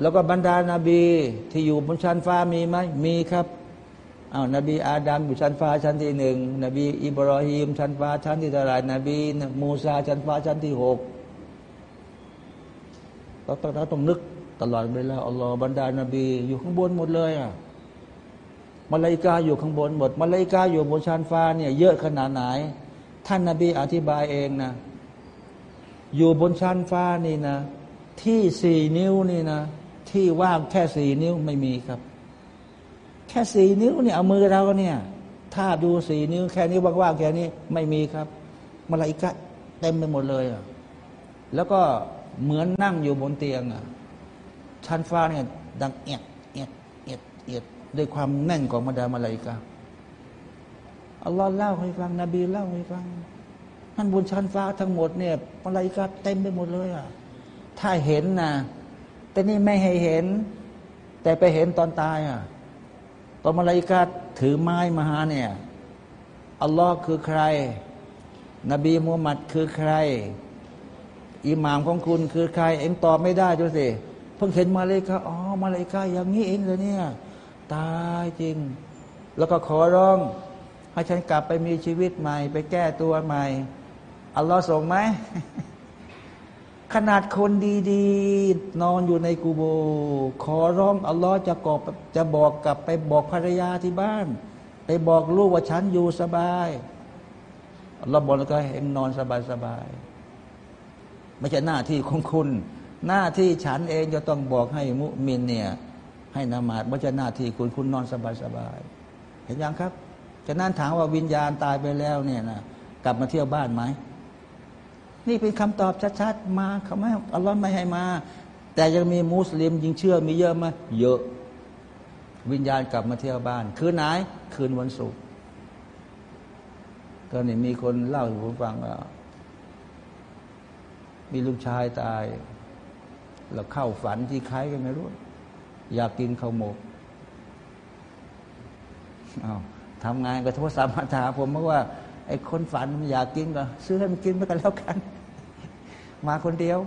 แล้วก็บรรดานาบีที่อยู่บนชั้นฟ้ามีไหมมีครับ อ้าวนบีอาดัมอยู่ชั้นฟ้าชั้นที่หนึ่งนบีอิบรอฮีมชั้นฟ้าชั้นที่เท่าไรนบีมูซาชั้นฟ้าชั้นที่หกเราต้องเราต้องนึกตลอดเวลาอัลลอฮ์บรรดานาบี อยู่ข้างบนหมดเลยอะมาลายกาอยู่ข้างบนหมดมาลายกาอยู่บนชั้นฟ้าเนี่ยเยอะขนาดไหน ท่านนาบีอธิบายเองนะ อยู่บนชั้นฟ้านี่นะ ที่สี่นิ้วนี่นะ ที่ว่างแค่สี่นิ้วไม่มีครับ แค่สี่นิ้วเนี่ยเอามือเราเนี่ย ถ้าดูสี่นิ้ว แค่นี้ว่างๆแค่นี้ไม่มีครับมาลายกาเต็มไปหมดเลยอะแล้วก็เหมือนนั่งอยู่บนเตียงอะชั้นฟ้าเนี่ยดังเอียดเอียดเอียดเอียดด้วยความแน่นของบรรดามาลายกาอัลลอฮ์เล่าให้ฟัง นบีเล่าให้ฟังนั่นบนชั้นฟ้าทั้งหมดเนี่ยมาลายกาเต็มไปหมดเลยอะถ้าเห็นนะแต่นี่ไม่ให้เห็น แต่ไปเห็นตอนตายอะ ตอนมาลายกาถือไม้มาหาเนี่ยอัลลอฮ์คือใคร นบีมุฮัมมัดคือใครอิหมามของคุณคือใคร เอ็งตอบไม่ได้ดูสิเพิ่งเห็นมาเลยกาอ๋อมาเลยกาอย่างนี้เองเลยเนี่ย ตายจริง แล้วก็ขอร้อง ให้ฉันกลับไปมีชีวิตใหม่ ไปแก้ตัวใหม่ อัลลอฮ์ส่งไหม ขนาดคนดีๆ นอนอยู่ในกูโบ ขอร้องอัลลอฮ์จะกอบจะบอกกลับไปบอกภรรยาที่บ้าน ไปบอกลูกว่าฉันอยู่สบายอัลลอฮ์บอกแล้วก็เอ็งนอนสบายๆไม่ใช่หน้าที่ของคุณ หน้าที่ฉันเองจะต้องบอกให้มุมินเนี่ย ให้นามาดไม่ใช่หน้าที่คุณคุณนอนสบายสบายเห็นยังครับฉะนั้นถามว่าวิญญาณตายไปแล้วเนี่ยนะกลับมาเที่ยวบ้านไหม นี่เป็นคำตอบชัดๆมาเขาไม่อัลลอฮ์ไม่ให้มา แต่ยังมีมุสลิมยิงเชื่อมีเยอะไหมเยอะ วิญญาณกลับมาเที่ยวบ้าน คืนไหน คืนวันศุกร์ก็นี่มีคนเล่าให้ผมฟังว่ามีลูกชายตาย แล้วเข้าฝันที่ใครก็ไม่รู้ อยากกินข้าวหมกอา้าวทำงานก็โทรศัพท์มาถามผมบอกว่าไอ้คนฝันมันอยากกินก็ซื้อให้มันกินไปกันแล้วกัน มาคนเดียว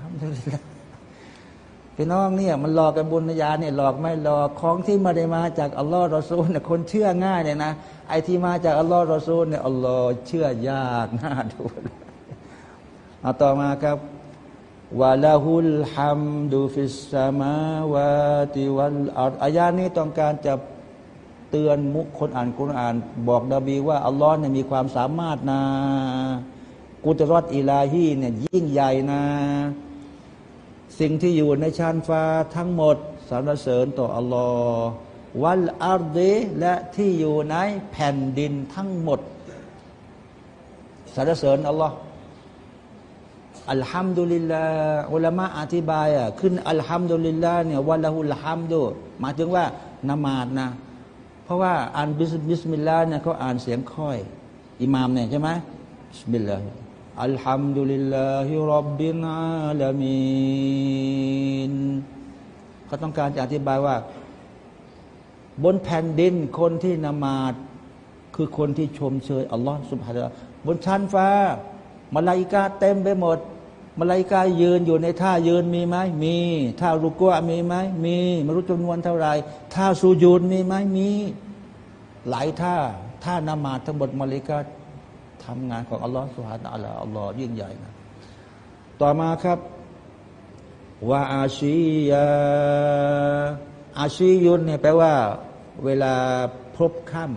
ทำได้พี่น้องเนี่ยมันหลอกกันบุญญาเนี่ยหลอกไม่หลอกของที่มาได้มาจากอัลลอฮ์รอซูลเนี่ยคนเชื่อง่ายเนี่ยนะไอ้ที่มาจากอัลลอฮ์รอซูลเนี่ยอัลลอฮ์เชื่อยากน่าดูเอาต่อมาครับوله الحمد في السماوات والأرض อายานี้ต้องการจะเตือนทุกคนอ่านกุรอาน บอกนบีว่าอัลลอฮ์เนี่ยมีความสามารถนะ قدرة إلهي เนี่ยยิ่งใหญ่นะ สิ่งที่อยู่ในชั้นฟ้าทั้งหมดสรรเสริญต่ออัลลอฮ์والأرض และที่อยู่ในแผ่นดินทั้งหมดสรรเสริญอัลลอฮ์ الحمد لله อุลามะอธิบายอะขึ้นالحمد لله เนี่ย وله الحمد หมายถึงว่านมาดนะ เพราะว่าอ่านبس بسم الله เนี่ยเขาอ่านเสียงค่อย อิหมามเนี่ยใช่ไหมبسم الله الحمد لله رب العالمين เขาต้องการจะอธิบายว่า บนแผ่นดินคนที่นมาดคือคนที่ชมเชยอัลลอฮ์สุบฮานะบนชั้นฟ้ามาลาอิกาเต็มไปหมดมาลาอิกายืนอยู่ในท่ายืนมีไหมมีท่ารุกวะมีไหมมีไม่รู้จำนวนเท่าไหร่ท่าสูญูนมีไหมมี หลายท่าท่านมาดทั้งหมดมาลาอิกา ทำงานของอัลลอฮฺสุฮานอัลลอฮฺอัลลอฮฺยิ่งใหญ่นะต่อมาครับว่าอาชียาอาชียุนเนี่ยแปลว่า เวลาพบค่ำ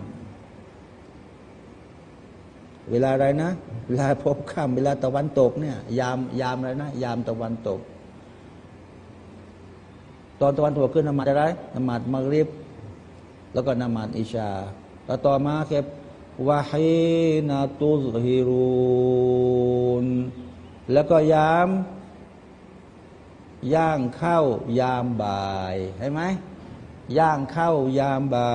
เวลาอะไรนะ เวลาพบค่ำเวลาตะวันตกเนี่ย ยามยามอะไรนะ ยามตะวันตก ตอนตะวันตกขึ้นนมาดอะไรนมาดมักริบ แล้วก็นมาดอิชาแล้วต่อมาครับ วะฮีนาตุซฮิรูนแล้วก็ยาม ย่างเข้ายามบ่ายใช่ไหมย่างเข้ายามบ่า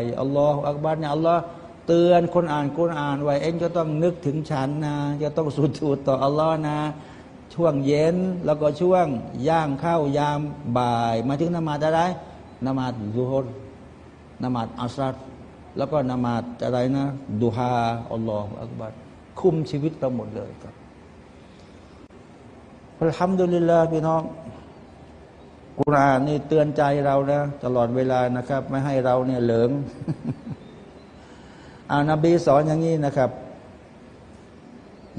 ยอัลลอฮฺอักบัรเนี่ยอัลลอฮ์เตือนคนอ่านคนอ่านไว้เองจะต้องนึกถึงฉันนะจะต้องสุดทูดต่ออัลลอฮ์นะ ช่วงเย็นแล้วก็ช่วงย่างเข้ายามบ่าย มาถึงนมาดอะไรนมาดซุฮรนมาดอัสรัด แล้วก็นมาดอะไรนะดูฮาอัลลอฮฺอักบัรคุมชีวิตเราหมดเลยครับอัลฮัมดุลิลลาห์พี่น้องกุรอานนี่เตือนใจเรานะตลอดเวลานะครับ ไม่ให้เราเนี่ยเหลิงอานาบีสอนอย่างนี้นะครับ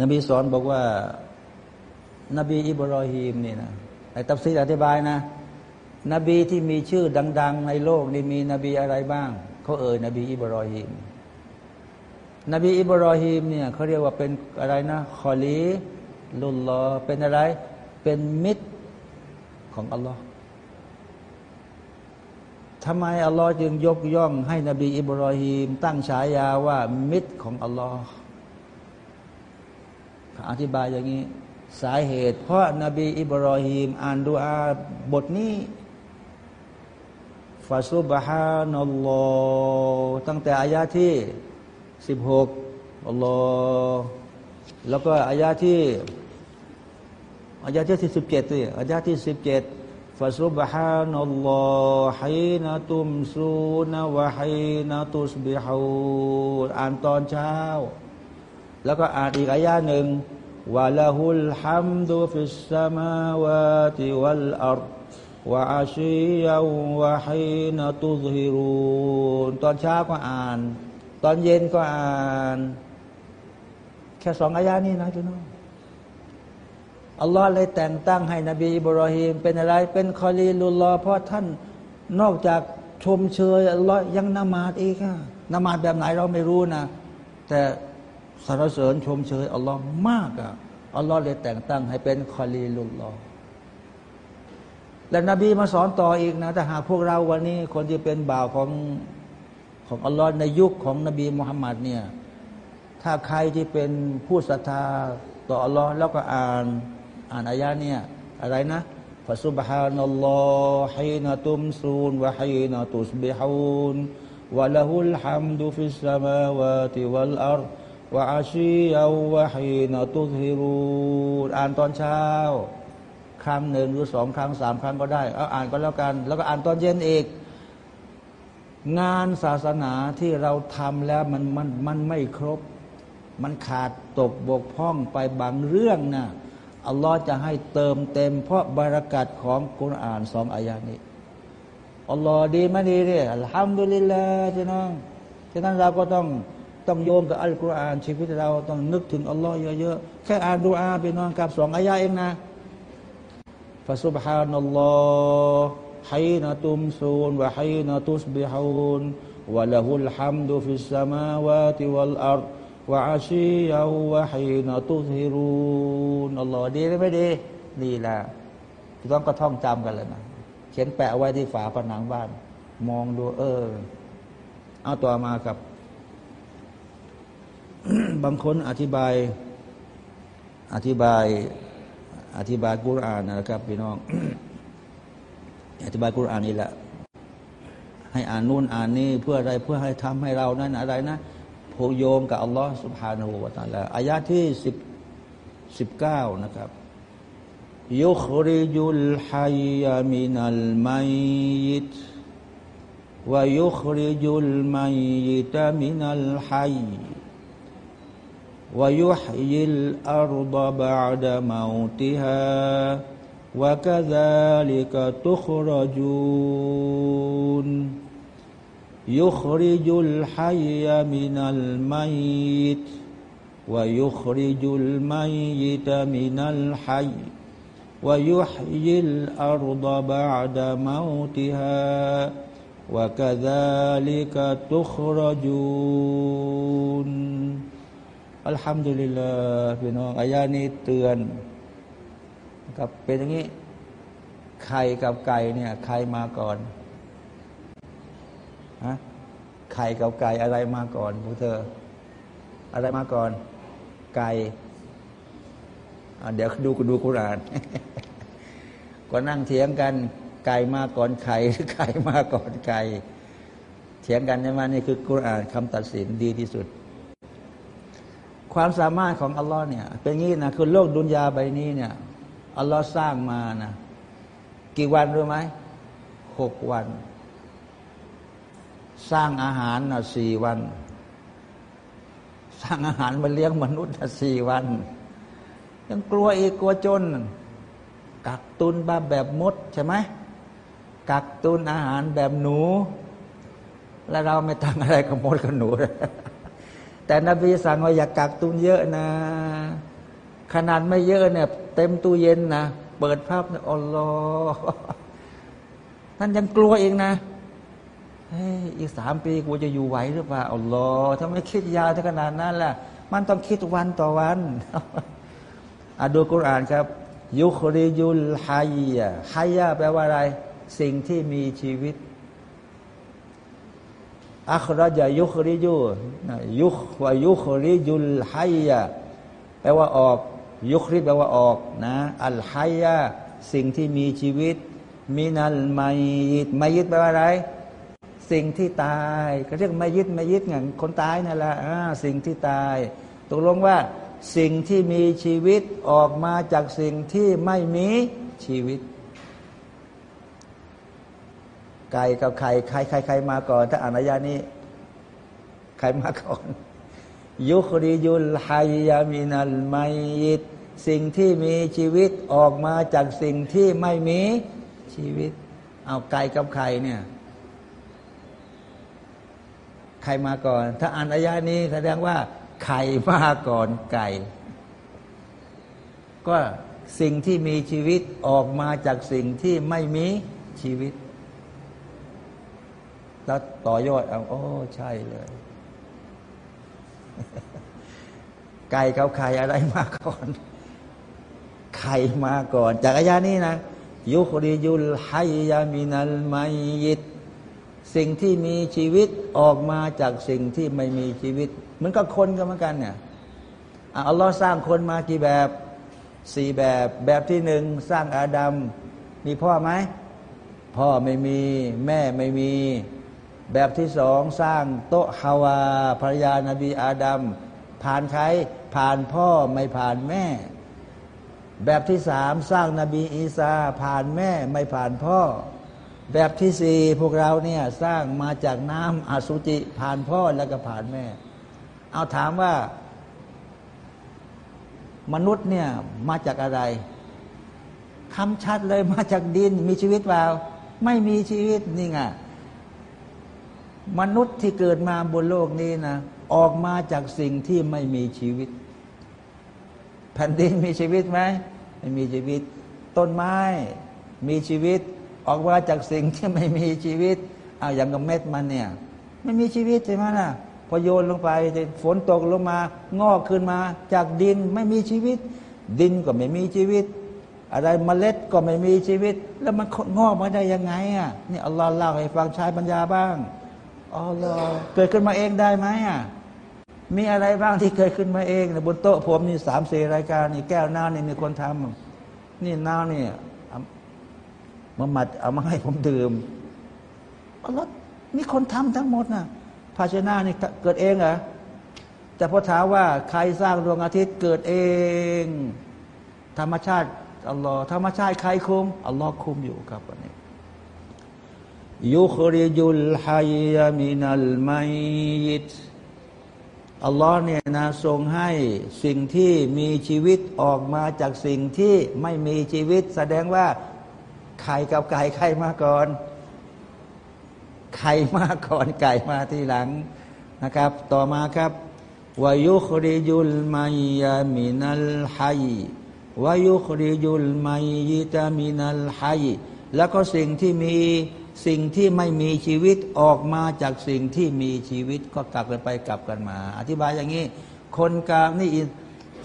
นบีสอนบอกว่า นบีอิบรอฮีมนี่นะไอ้ตับซีอธิบายนะ นบีที่มีชื่อดัง ๆ ในโลกนี่มีนบีอะไรบ้าง เขาเอ่ยนบีอิบรอฮีมนบีอิบรอฮีมเนี่ยเขาเรียกว่าเป็นอะไรนะคอลีลุลลอเป็นอะไร เป็นมิตรของอัลลอฮ์ทำไมอัลลอฮ์จึงยกย่องให้นบีอิบรอฮีมตั้งฉายาว่า มิตรของอัลลอฮ์อธิบายอย่างนี้ สาเหตุ เพราะนบีอิบรอฮีมอ่านดูอาบทนี้ ฟาซุบฮานัลลอฮ์ตั้งแต่อายาที่สิบหกอัลลอฮ์แล้วก็อายาที่อายาที่สิบเจ็ดตัวอายาที่สิบเจ็ดฟาซุบฮานัลลอฮ์ฮีนตุมซูนวะฮีนตุสบิฮูอ่านตอนเช้า แล้วก็อ่านอีกอายาหนึ่งวะละฮุลฮัมดุฟิสสมาวาติวัลอัรวะอาชียาวะฮีนตุซฮิรูนตอนเช้าก็อ่าน ตอนเย็นก็อ่าน แค่สองอายานี้นะพี่น้องอัลลอฮ์เลยแต่งตั้งให้นบีอิบรอฮีมเป็นอะไร เป็นคอลีลุลลอเพราะท่านนอกจากชมเชยอัลลอฮ์ยังนมาดอีกอะนมาดแบบไหนเราไม่รู้นะ แต่สรรเสริญชมเชยอัลลอฮ์มากอะอัลลอฮ์เลยแต่งตั้งให้เป็นคอลีลุลลอ และนบีมาสอนต่ออีกนะถ้าหากพวกเราวันนี้คนที่เป็นบ่าวของของอัลลอฮ์ในยุคของนบีมุฮัมมัดเนี่ยถ้าใครที่เป็นผู้ศรัทธาต่ออัลลอฮ์แล้วก็อ่านอ่านอายะเนี่ยอะไรนะฟาซุบฮานัลลอฮ์ฮีนตุมซูนวะฮีนตุสบิฮูนวะละฮุลฮัมดุฟิสสมาวาติวัลอัรวะอาชียาวะฮีนตุฮิรูนอ่านตอนเช้า ครั้งหนึ่งหรือสองครั้งสามครั้งก็ได้เอาอ่านก็แล้วกัน แล้วก็อ่านตอนเย็นอีก งานศาสนาที่เราทำแล้วมันมันมันไม่ครบ มันขาดตกบกพร่องไปบางเรื่องนะอัลลอฮ์จะให้เติมเต็ม เพราะบารักัดของกุรอานสองอายานี้อัลลอฮ์ดีไม่ดีเนี่ยอัลฮัมดุลิลลาห์พี่น้องฉะนั้นเราก็ต้องต้องโยงกับอัลกุรอานชีวิตเราต้องนึกถึงอัลลอฮ์เยอะๆแค่อ่านดูอาพี่น้องกับสองอายาเองนะ ฟาซุบฮานัลลอฮ์ฮีนตุมซูนวะฮีนตุสบิฮูนวะละฮุลฮัมดุฟิสสมาวาติวัลอัรวะอาชียาวะฮีนตุฮิรูนอัลลอฮ์ดีหรือไม่ดีดีแล้วต้องก็ท่องจำกันเลยนะเขียนแปะไว้ที่ฝาผนังบ้าน มองดูเออ เอาต่อมาครับ บางคนอธิบาย อธิบาย อธิบายกุรานนะครับพี่น้อง อธิบายกุรานนี่แหละ ให้อ่านนู่นอ่านนี่เพื่ออะไรเพื่อให้ทำให้เรานั้นอะไรนะผูโยมกับอัลลอฮ์สุบฮานาหูวาตาลาอายะที่สิบสิบเก้านะครับยุคริยุลฮัยมินัลมัยตวยุคริยุลมัยตมินัลฮัย ويحيي الأرض بعد موتها وكذلك تخرجون. يخرج الحي من الميت ويخرج الميت من الحي ويحيي الأرض بعد موتها وكذلك تخرجون. อัลฮัมดุลิลลาห์พี่น้องอายานี้เตือนกับเป็นอย่างนี้ไข่กับไก่เนี่ยใครมาก่อนฮะไข่กับไก่อะไรมาก่อนพวกเธอ อะไรมาก่อน ไก่เดี๋ยวดูดูกุราน ก็นั่งเถียงกัน ไก่มาก่อนไข่หรือไข่มาก่อนไก่เถียงกันใช่ไหมนี่คือกุรอานคำตัดสินดีที่สุด ความสามารถของอัลลอฮ์เนี่ยเป็นงี้นะคือโลกดุนยาใบนี้เนี่ยอัลลอฮ์สร้างมานะกี่วันรู้ไหมหกวัน สร้างอาหารนะสี่วัน สร้างอาหารมาเลี้ยงมนุษย์นะสี่วัน ยังกลัวอีกกลัวจน กักตุนบ้าแบบมดใช่ไหมกักตุนอาหารแบบหนู แล้วเราไม่ตั้งอะไรกับมดกับหนู แต่นบีสั่งว่าอย่ากักตุนเยอะนะ ขนาดไม่เยอะเนี่ย เต็มตู้เย็นนะเปิดภาพเนี่ยอัลลอฮ์ท่านยังกลัวเองนะอีกสามปีกูจะอยู่ไหวหรือเปล่าอัลลอฮ์ถ้าไมคิดยาวถึงขนาดนั้นแหละมันต้องคิดวันต่อวันอะดูกุรอานครับ ยุคริยุลไฮยะไฮยะแปลว่าอะไร สิ่งที่มีชีวิต อัคราจะยุคริยุยุคว่ายุคริยุลไฮยะแปลว่าออก ยุคริแปลว่าออกนะอัลไฮยะสิ่งที่มีชีวิต มินัลมายิดมายิดแปลว่าอะไร สิ่งที่ตายก็เรียกมายิดมายิดอย่างคนตายนั่นแหละสิ่งที่ตายตกลงว่าสิ่งที่มีชีวิตออกมาจากสิ่งที่ไม่มีชีวิต ไก่กับไข่ใครใครใครมาก่อน ถ้าอ่านอายานี้ ใครมาก่อน ยุคริยุลไฮยามินัลไมยิตสิ่งที่มีชีวิตออกมาจากสิ่งที่ไม่มีชีวิต เอาไก่กับไข่เนี่ย ใครมาก่อน ถ้าอ่านอายานี้แสดงว่า ไข่มาก่อนไก่ ก็สิ่งที่มีชีวิตออกมาจากสิ่งที่ไม่มีชีวิต แล้วต่อยอดเอาโอ้ใช่เลย ไก่กับไข่อะไรมาก่อนไข่มาก่อน จากอายานี้นะ ยุคริยุลไฮยามินัลไมยิตสิ่งที่มีชีวิตออกมาจากสิ่งที่ไม่มีชีวิตเหมือนกับคนกันเหมือนกันเนี่ยอัลลอฮ์สร้างคนมากี่แบบสี่แบบ แบบที่หนึ่งสร้างอาดัมมีพ่อไหมพ่อไม่มี แม่ไม่มี แบบที่สองสร้างโตฮาวาภรรยานาบีอาดัมผ่านใครผ่านพ่อไม่ผ่านแม่ แบบที่สามสร้างนบีอีสาผ่านแม่ไม่ผ่านพ่อ แบบที่สี่พวกเราเนี่ยสร้างมาจากน้ำอสุจิผ่านพ่อแล้วก็ผ่านแม่ เอาถามว่ามนุษย์เนี่ยมาจากอะไรคำชัดเลยมาจากดินมีชีวิตเปล่า ไม่มีชีวิตนี่ไง มนุษย์ที่เกิดมาบนโลกนี้นะออกมาจากสิ่งที่ไม่มีชีวิต แผ่นดินมีชีวิตไหมไม่มีชีวิต ต้นไม้มีชีวิต ออกมาจากสิ่งที่ไม่มีชีวิตเอาอย่างกับเม็ดมันเนี่ยไม่มีชีวิตใช่ไหมล่ะพอโยนลงไปฝนตกลงมา งอกขึ้นมา จากดินไม่มีชีวิต ดินก็ไม่มีชีวิต อะไรเมล็ดก็ไม่มีชีวิต แล้วมันงอกมาได้ยังไงอะนี่อัลลอฮ์เล่าให้ฟังชายปัญญาบ้าง อัลลอเกิดขึ้นมาเองได้ไหมอะมีอะไรบ้างที่เกิดขึ้นมาเองบนโต๊ะผมนี่สามสี่รายการนี่แก้วน้านี่มีคนทำนี่น้านี่มามัดเอามาให้ผมดื่มอลอมีคนทำทั้งหมดนะภาชนะนี่เกิดเองเหรอแต่พอถามว่าใครสร้างดวงอาทิตย์เกิดเอง ธรรมชาติอัลลอฮ์ธรรมชาติใครคุมอัลลอฮ์คุมอยู่ครับวันนี้ ยุคริจุลฮัยมินัลมัยิตอัลลอฮ์เนี่ยนะทรงให้สิ่งที่มีชีวิตออกมาจากสิ่งที่ไม่มีชีวิต แสดงว่าไข่กับไก่ไข่มาก่อนไข่มาก่อนไก่มาทีหลังนะครับ ต่อมาครับวายุคริจุลมัยามินัลฮัยวายุคริจุลมัยยิตามินัลฮัยแล้วก็สิ่งที่มี สิ่งที่ไม่มีชีวิตออกมาจากสิ่งที่มีชีวิตก็กลับกันไปกลับกันมา อธิบายอย่างนี้ คนกานี่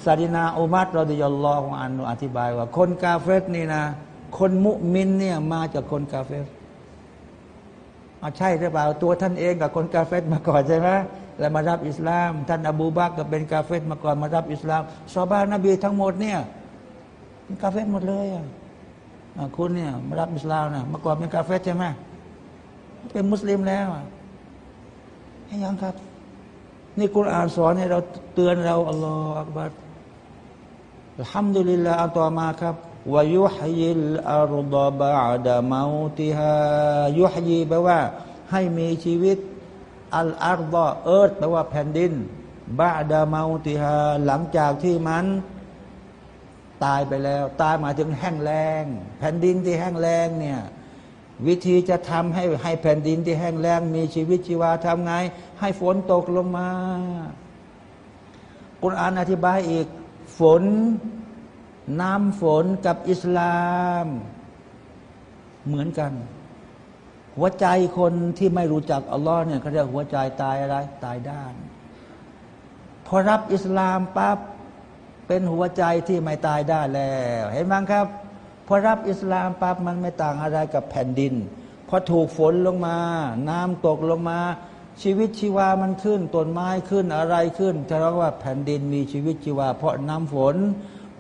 ซาดินาอุมัตรอดิยลลอฮของอันอธิบายว่า คนกาเฟสนี่นะ คนมุมินเนี่ยมาจากคนกาเฟสอาใช่หรือเปล่าตัวท่านเองกับคนกาเฟสมาก่อนใช่ไหมแล้วมารับอิสลาม ท่านอบูบักก็เป็นกาเฟสมาก่อนมารับอิสลามซอบานบีทั้งหมดเนี่ยเป็นกาเฟสหมดเลยอะ คุณเนี่ยมารับอิสลามนะเมื่อก่อนเป็นกาเฟสใช่ไหมเป็นมุสลิมแล้วให้ยังครับ นี่กุรอานสอนให้เราเตือนเราอัลลอฮฺอักบัรทำดุลิลลาอัต่อมาครับวายุฮยิลอารดบาดามาติฮายุฮยีแปลว่า ให้มีชีวิตالأرض أرض แปลว่าแผ่นดินبعد موتها หลังจากที่มัน ตายไปแล้ว ตายมาถึงแห้งแล้งแผ่นดินที่แห้งแล้งเนี่ยวิธีจะทำให้ให้แผ่นดินที่แห้งแล้งมีชีวิตชีวาทำไง ให้ฝนตกลงมากุณอ่านอธิบายอีก ฝน น้ำฝนกับอิสลาม เหมือนกัน หัวใจคนที่ไม่รู้จักอัลลอฮ์เนี่ยเขาเรียกหัวใจตายอะไร ตายด้าน พอรับอิสลามปั๊บ เป็นหัวใจที่ไม่ตายได้แล้ว เห็นไหมครับพอรับอิสลามปั๊บมันไม่ต่างอะไรกับแผ่นดินพอถูกฝนลงมา น้ำตกลงมา ชีวิตชีวามันขึ้นต้นไม้ขึ้นอะไรขึ้นจะเรียกว่าแผ่นดินมีชีวิตชีวา เพราะน้ำฝน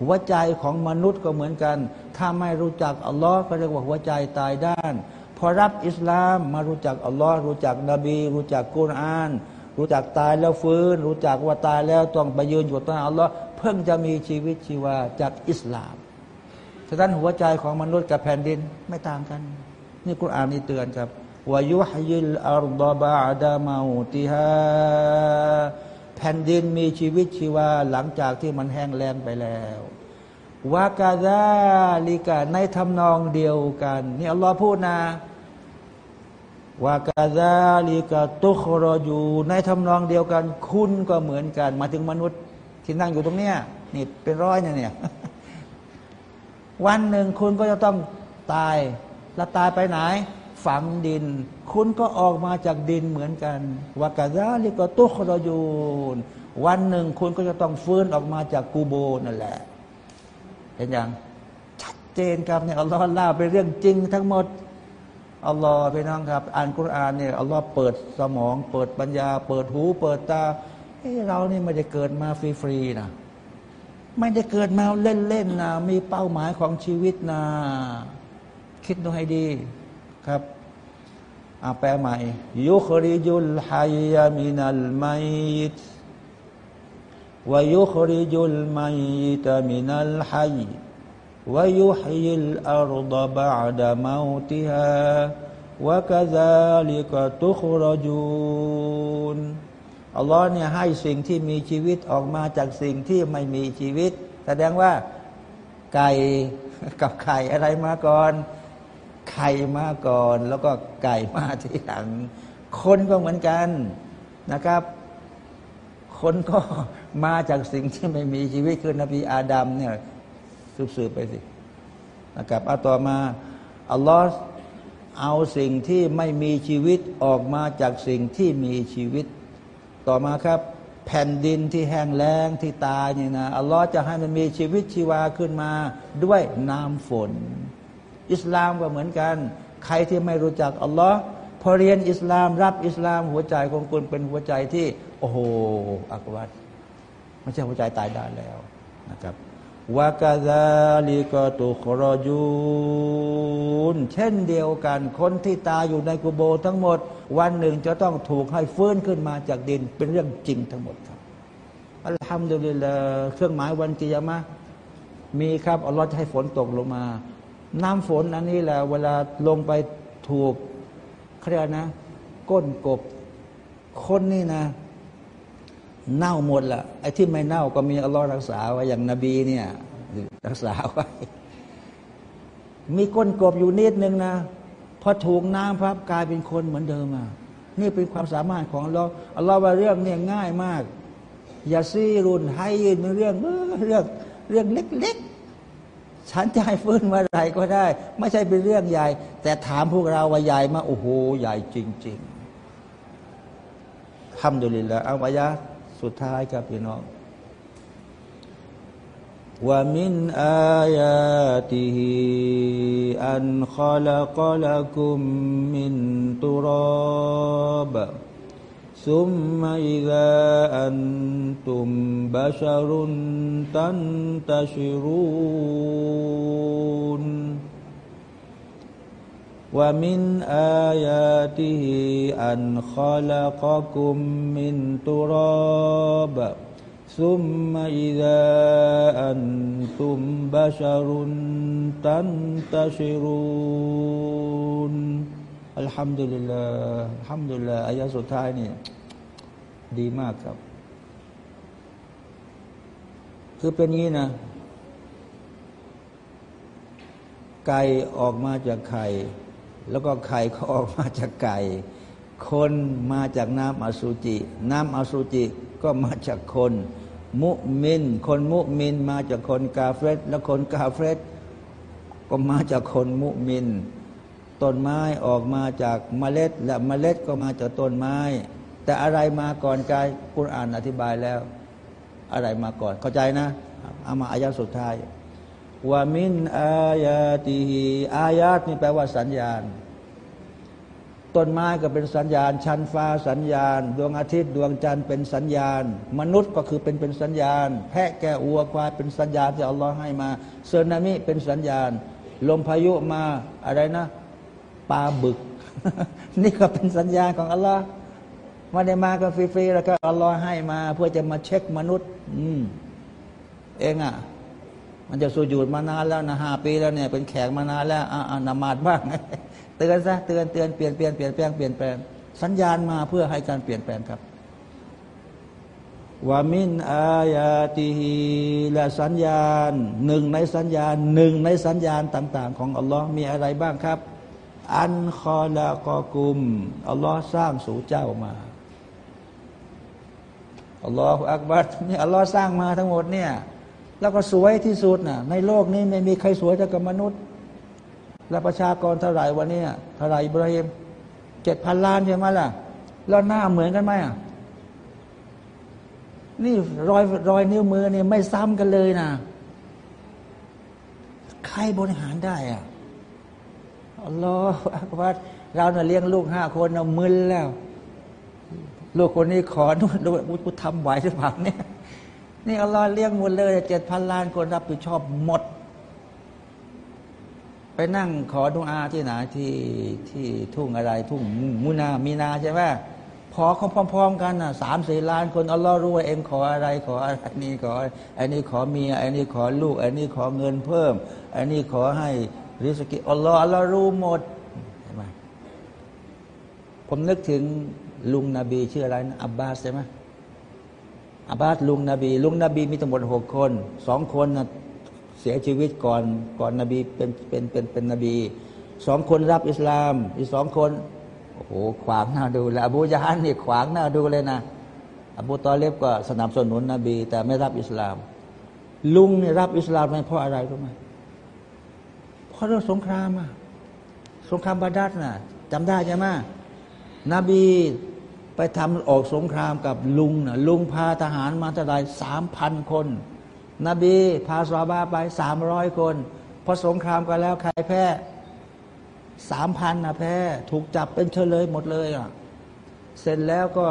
หัวใจของมนุษย์ก็เหมือนกัน ถ้าไม่รู้จักอัลลอฮ์ก็เรียกว่าหัวใจตายด้าน พอรับอิสลามมารู้จักอัลลอฮ์รู้จักนบี รู้จักกุรอาน รู้จักตายแล้วฟื้น รู้จักว่าตายแล้วต้องไปยืนอยู่ต่ออัลลอฮ์ เพิ่งจะมีชีวิตชีวาจากอิสลามฉะนั้นหัวใจของมนุษย์กับแผ่นดินไม่ต่างกัน นี่กุรอานนี่เตือนครับวายุฮยิลอัลดบาดามาติฮาแผ่นดินมีชีวิตชีวาหลังจากที่มันแห้งแล้งไปแล้ววากาดาลิกาในทำนองเดียวกัน นี่อัลลอฮ์พูดนะวากาดาลิกาตุครออยู่ในทำนองเดียวกัน คุณก็เหมือนกัน มาถึงมนุษย์ ที่นั่งอยู่ตรงเนี้ยนี่เป็นร้อยเนี่ยเนี่ยวันหนึ่งคุณก็จะต้องตาย แล้วตายไปไหน ฝังดิน คุณก็ออกมาจากดินเหมือนกันวากาซาลิกตุครยูนวันหนึ่งคุณก็จะต้องฟื้นออกมาจากกูโบนั่นแหละ เห็นยังชัดเจนครับเนี่ยอัลลอฮ์เล่าเป็นเรื่องจริงทั้งหมดอัลลอฮ์ไปน้องครับ อ่านกุรอานเนี่ยอัลลอฮ์เปิดสมอง เปิดปัญญา เปิดหู เปิดตา เราเนี่ยไม่ได้เกิดมาฟรีๆนะไม่ได้เกิดมาเล่นๆนะมีเป้าหมายของชีวิตนะคิดดูให้ดีครับอาแปลใหม่ยุคริยุลฮายามินัลมัยตวยุคริยุลมัยตมินัลฮายวยุฮยิลอารดบะดามาติฮาวกะซาลิกะตุครจูน อัลลอฮ์เนี่ยให้สิ่งที่มีชีวิตออกมาจากสิ่งที่ไม่มีชีวิต แสดงว่าไก่กับไข่อะไรมาก่อน ไข่มาก่อน แล้วก็ไก่มาทีหลัง คนก็เหมือนกันนะครับ คนก็มาจากสิ่งที่ไม่มีชีวิตคือนบีอาดัมเนี่ยสืบๆไปสินะครับเอาต่อมาอัลลอฮ์เอาสิ่งที่ไม่มีชีวิตออกมาจากสิ่งที่มีชีวิต ต่อมาครับ แผ่นดินที่แห้งแล้งที่ตายนี่นะอัลลอฮ์จะให้มันมีชีวิตชีวาขึ้นมาด้วยน้ำฝน อิสลามก็เหมือนกัน ใครที่ไม่รู้จักอัลลอฮ์พอเรียนอิสลามรับอิสลามหัวใจของคุณเป็นหัวใจที่ โอ้โหอักวัดไม่ใช่หัวใจตายได้แล้วนะครับ วากาซาลิกตุครจูนเช่นเดียวกัน คนที่ตายอยู่ในกุโบทั้งหมด วันหนึ่งจะต้องถูกให้ฟื้นขึ้นมาจากดินเป็นเรื่องจริงทั้งหมดครับอัลฮัมดุลิลลาเครื่องหมายวันกิยามะมีครับอัลลอฮ์จะให้ฝนตกลงมา น้ำฝนอันนี้แหละเวลาลงไปถูกเครียนะ ก้นกบคนนี่นะ เน่าหมดละไอ้ที่ไม่เน่าก็มีอัลลอฮ์รักษาไว้อย่างนบีเนี่ยรักษาไว้มีก้นกบอยู่นิดนึงนะพอถูกน้ำพับกลายเป็นคนเหมือนเดิมอะนี่เป็นความสามารถของเราอัลลอฮ์ว่าเรื่องเนี่ยง่ายมากอย่าซีรุนให้ยืนเรื่องเรื่องเรื่องเล็กๆ ฉันจะให้ฟื้นเมื่อไรก็ได้ ไม่ใช่เป็นเรื่องใหญ่ แต่ถามพวกเราว่าใหญ่มาโอ้โห ใหญ่จริงๆทำดุลิละเอาวายะ สุดท้ายครับพี่น้องว่ามินอายาติฮีอันขลักลักุมมินตุรอบซุมมาอิดะอันตุมบัชรุนตันตชิรุน ومن آياته أن خلقكم من تراب ثم إذا أنتم بشر تنتشرون الحمد لله الحمد لله อายะสุดท้ายนี่ดีมากครับ คือเป็นงี้นะ ไก่ออกมาจากไข่ แล้วก็ไข่เขาออกมาจากไก่ คนมาจากน้ำอสุจิ น้ำอสุจิก็มาจากคน มุมิน คนมุมินมาจากคนกาเฟตแล้วคนกาเฟตก็มาจากคนมุมิน ต้นไม้ออกมาจากเมล็ด และเมล็ดก็มาจากต้นไม้ แต่อะไรมาก่อนกายคุณอ่านอธิบายแล้ว อะไรมาก่อนเข้าใจนะ เอามาอายาสุดท้าย ว่ามินอายาตีอายาตนี่แปลว่าสัญญาณ ต้นไม้ก็เป็นสัญญาณ ชั้นฟ้าสัญญาณ ดวงอาทิตย์ดวงจันทร์เป็นสัญญาณ มนุษย์ก็คือเป็นเป็นสัญญาณ แพะแกะวัวควายเป็นสัญญาณที่อัลลอฮ์ให้มาเซนามิเป็นสัญญาณ ลมพายุมาอะไรนะปลาบึก นี่ก็เป็นสัญญาณของอัลลอฮ์มาได้มาก็ฟรีๆแล้วก็อัลลอฮ์ให้มา เพื่อจะมาเช็คมนุษย์ อืม เองอะ มันจะสูญดมานานแล้วนะห้าปีแล้วเนี่ยเป็นแขกมานานแล้วอ่านมาดบ้างเตือนซะเตือนเตือนเปลี่ยนเปลี่ยนเปลี่ยนแปลงเปลี่ยนแปลงสัญญาณมาเพื่อให้การเปลี่ยนแปลงครับวามินอายาติฮีและสัญญาณหนึ่งในสัญญาณหนึ่งในสัญญาณต่าง ๆ ของอัลลอฮ์มีอะไรบ้างครับ อันคอละกอกุมอัลลอฮ์สร้างสู่เจ้ามาอัลลอฮฺอักบัรนี่อัลลอฮ์สร้างมาทั้งหมดเนี่ย แล้วก็สวยที่สุดนะในโลกนี้ไม่มีใครสวยเท่ากับมนุษย์ และประชากรเท่าไหร่วันนี้เท่าไหร่อิบราฮิมเจ็ดพันล้านใช่ไหมล่ะ แล้วหน้าเหมือนกันไหมอะนี่รอยรอยนิ้วมือเนี่ยไม่ซ้ำกันเลยนะใครบริหารได้อะอัลลอฮฺอักบัรเราเนี่ยเลี้ยงลูกห้าคนเรามึนแล้ว ลูกคนนี้ขอนู่นดูกูทำไหวหรือเปล่าเนี่ย นี่อัลลอฮ์เลี้ยงหมดเลยเจ็ดพันล้านคนรับผิดชอบหมด ไปนั่งขอดุอาที่ไหนที่ที่ทุ่งอะไร ทุ่งมุนามีนาใช่ไหมขอเขาพร้อม ๆ กันน่ะสามสี่ล้านคนอัลลอฮ์รู้ว่าเองขออะไรขออะไรนี่ขออันนี้ขอเมียอันนี้ขอลูกอันนี้ขอเงินเพิ่มอันนี้ขอให้ริสกิอัลลอฮ์อัลลอฮ์รู้หมดใช่ไหมผมนึกถึงลุงนบีชื่ออะไรนะอับบาสใช่ไหม อับาสลุงนบี ลุงนบีมีทั้งหมดหกคนสองคนนะเสียชีวิตก่อนก่อนนบีเป็นเป็นเป็นเป็นนบีสองคนรับอิสลาม อีกสองคนโอ้โหขวางหน้าดูเลยอบูยานนี่ขวางหน้าดูเลยนะอบูตอเลบก็สนับสนุนนบี แต่ไม่รับอิสลาม ลุงเนี่ยรับอิสลามไม่เพราะอะไรรู้ไหมเพราะเรื่องสงครามอะสงครามบาดัดน่ะจำได้ใช่ไหมนบี ไปทำออกสงครามกับลุงนะลุงพาทหารมาเท่าไรสามพันคน นบีพาซาบาไปสามร้อยคนพอสงครามกันแล้วใครแพ้สามพันนะแพ้ถูกจับเป็นเฉลยหมดเลยอะเสร็จแล้วก็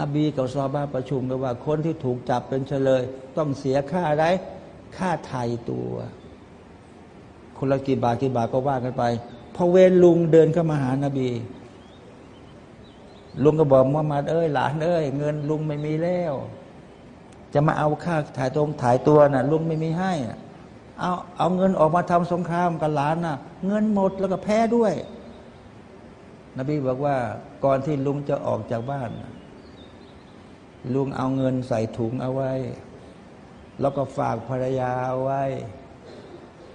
นบีกับซาบาประชุมกันว่า คนที่ถูกจับเป็นเฉลย ต้องเสียค่าอะไรค่าไทยตัว คนละกี่บาทกี่บาทก็ว่ากันไปพอเวรลุงเดินเข้ามาหานาบี ลุงก็บอกมุฮัมมัดเอ้ยหลานเอ้ยเงินลุงไม่มีแล้ว จะมาเอาค่าถ่ายตรงถ่ายตัวน่ะ ลุงไม่มีให้เอาเอาเงินออกมาทำสงครามกับหลานน่ะ เงินหมดแล้วก็แพ้ด้วย นบีบอกว่าก่อนที่ลุงจะออกจากบ้าน ลุงเอาเงินใส่ถุงเอาไว้ แล้วก็ฝากภรรยาเอาไว้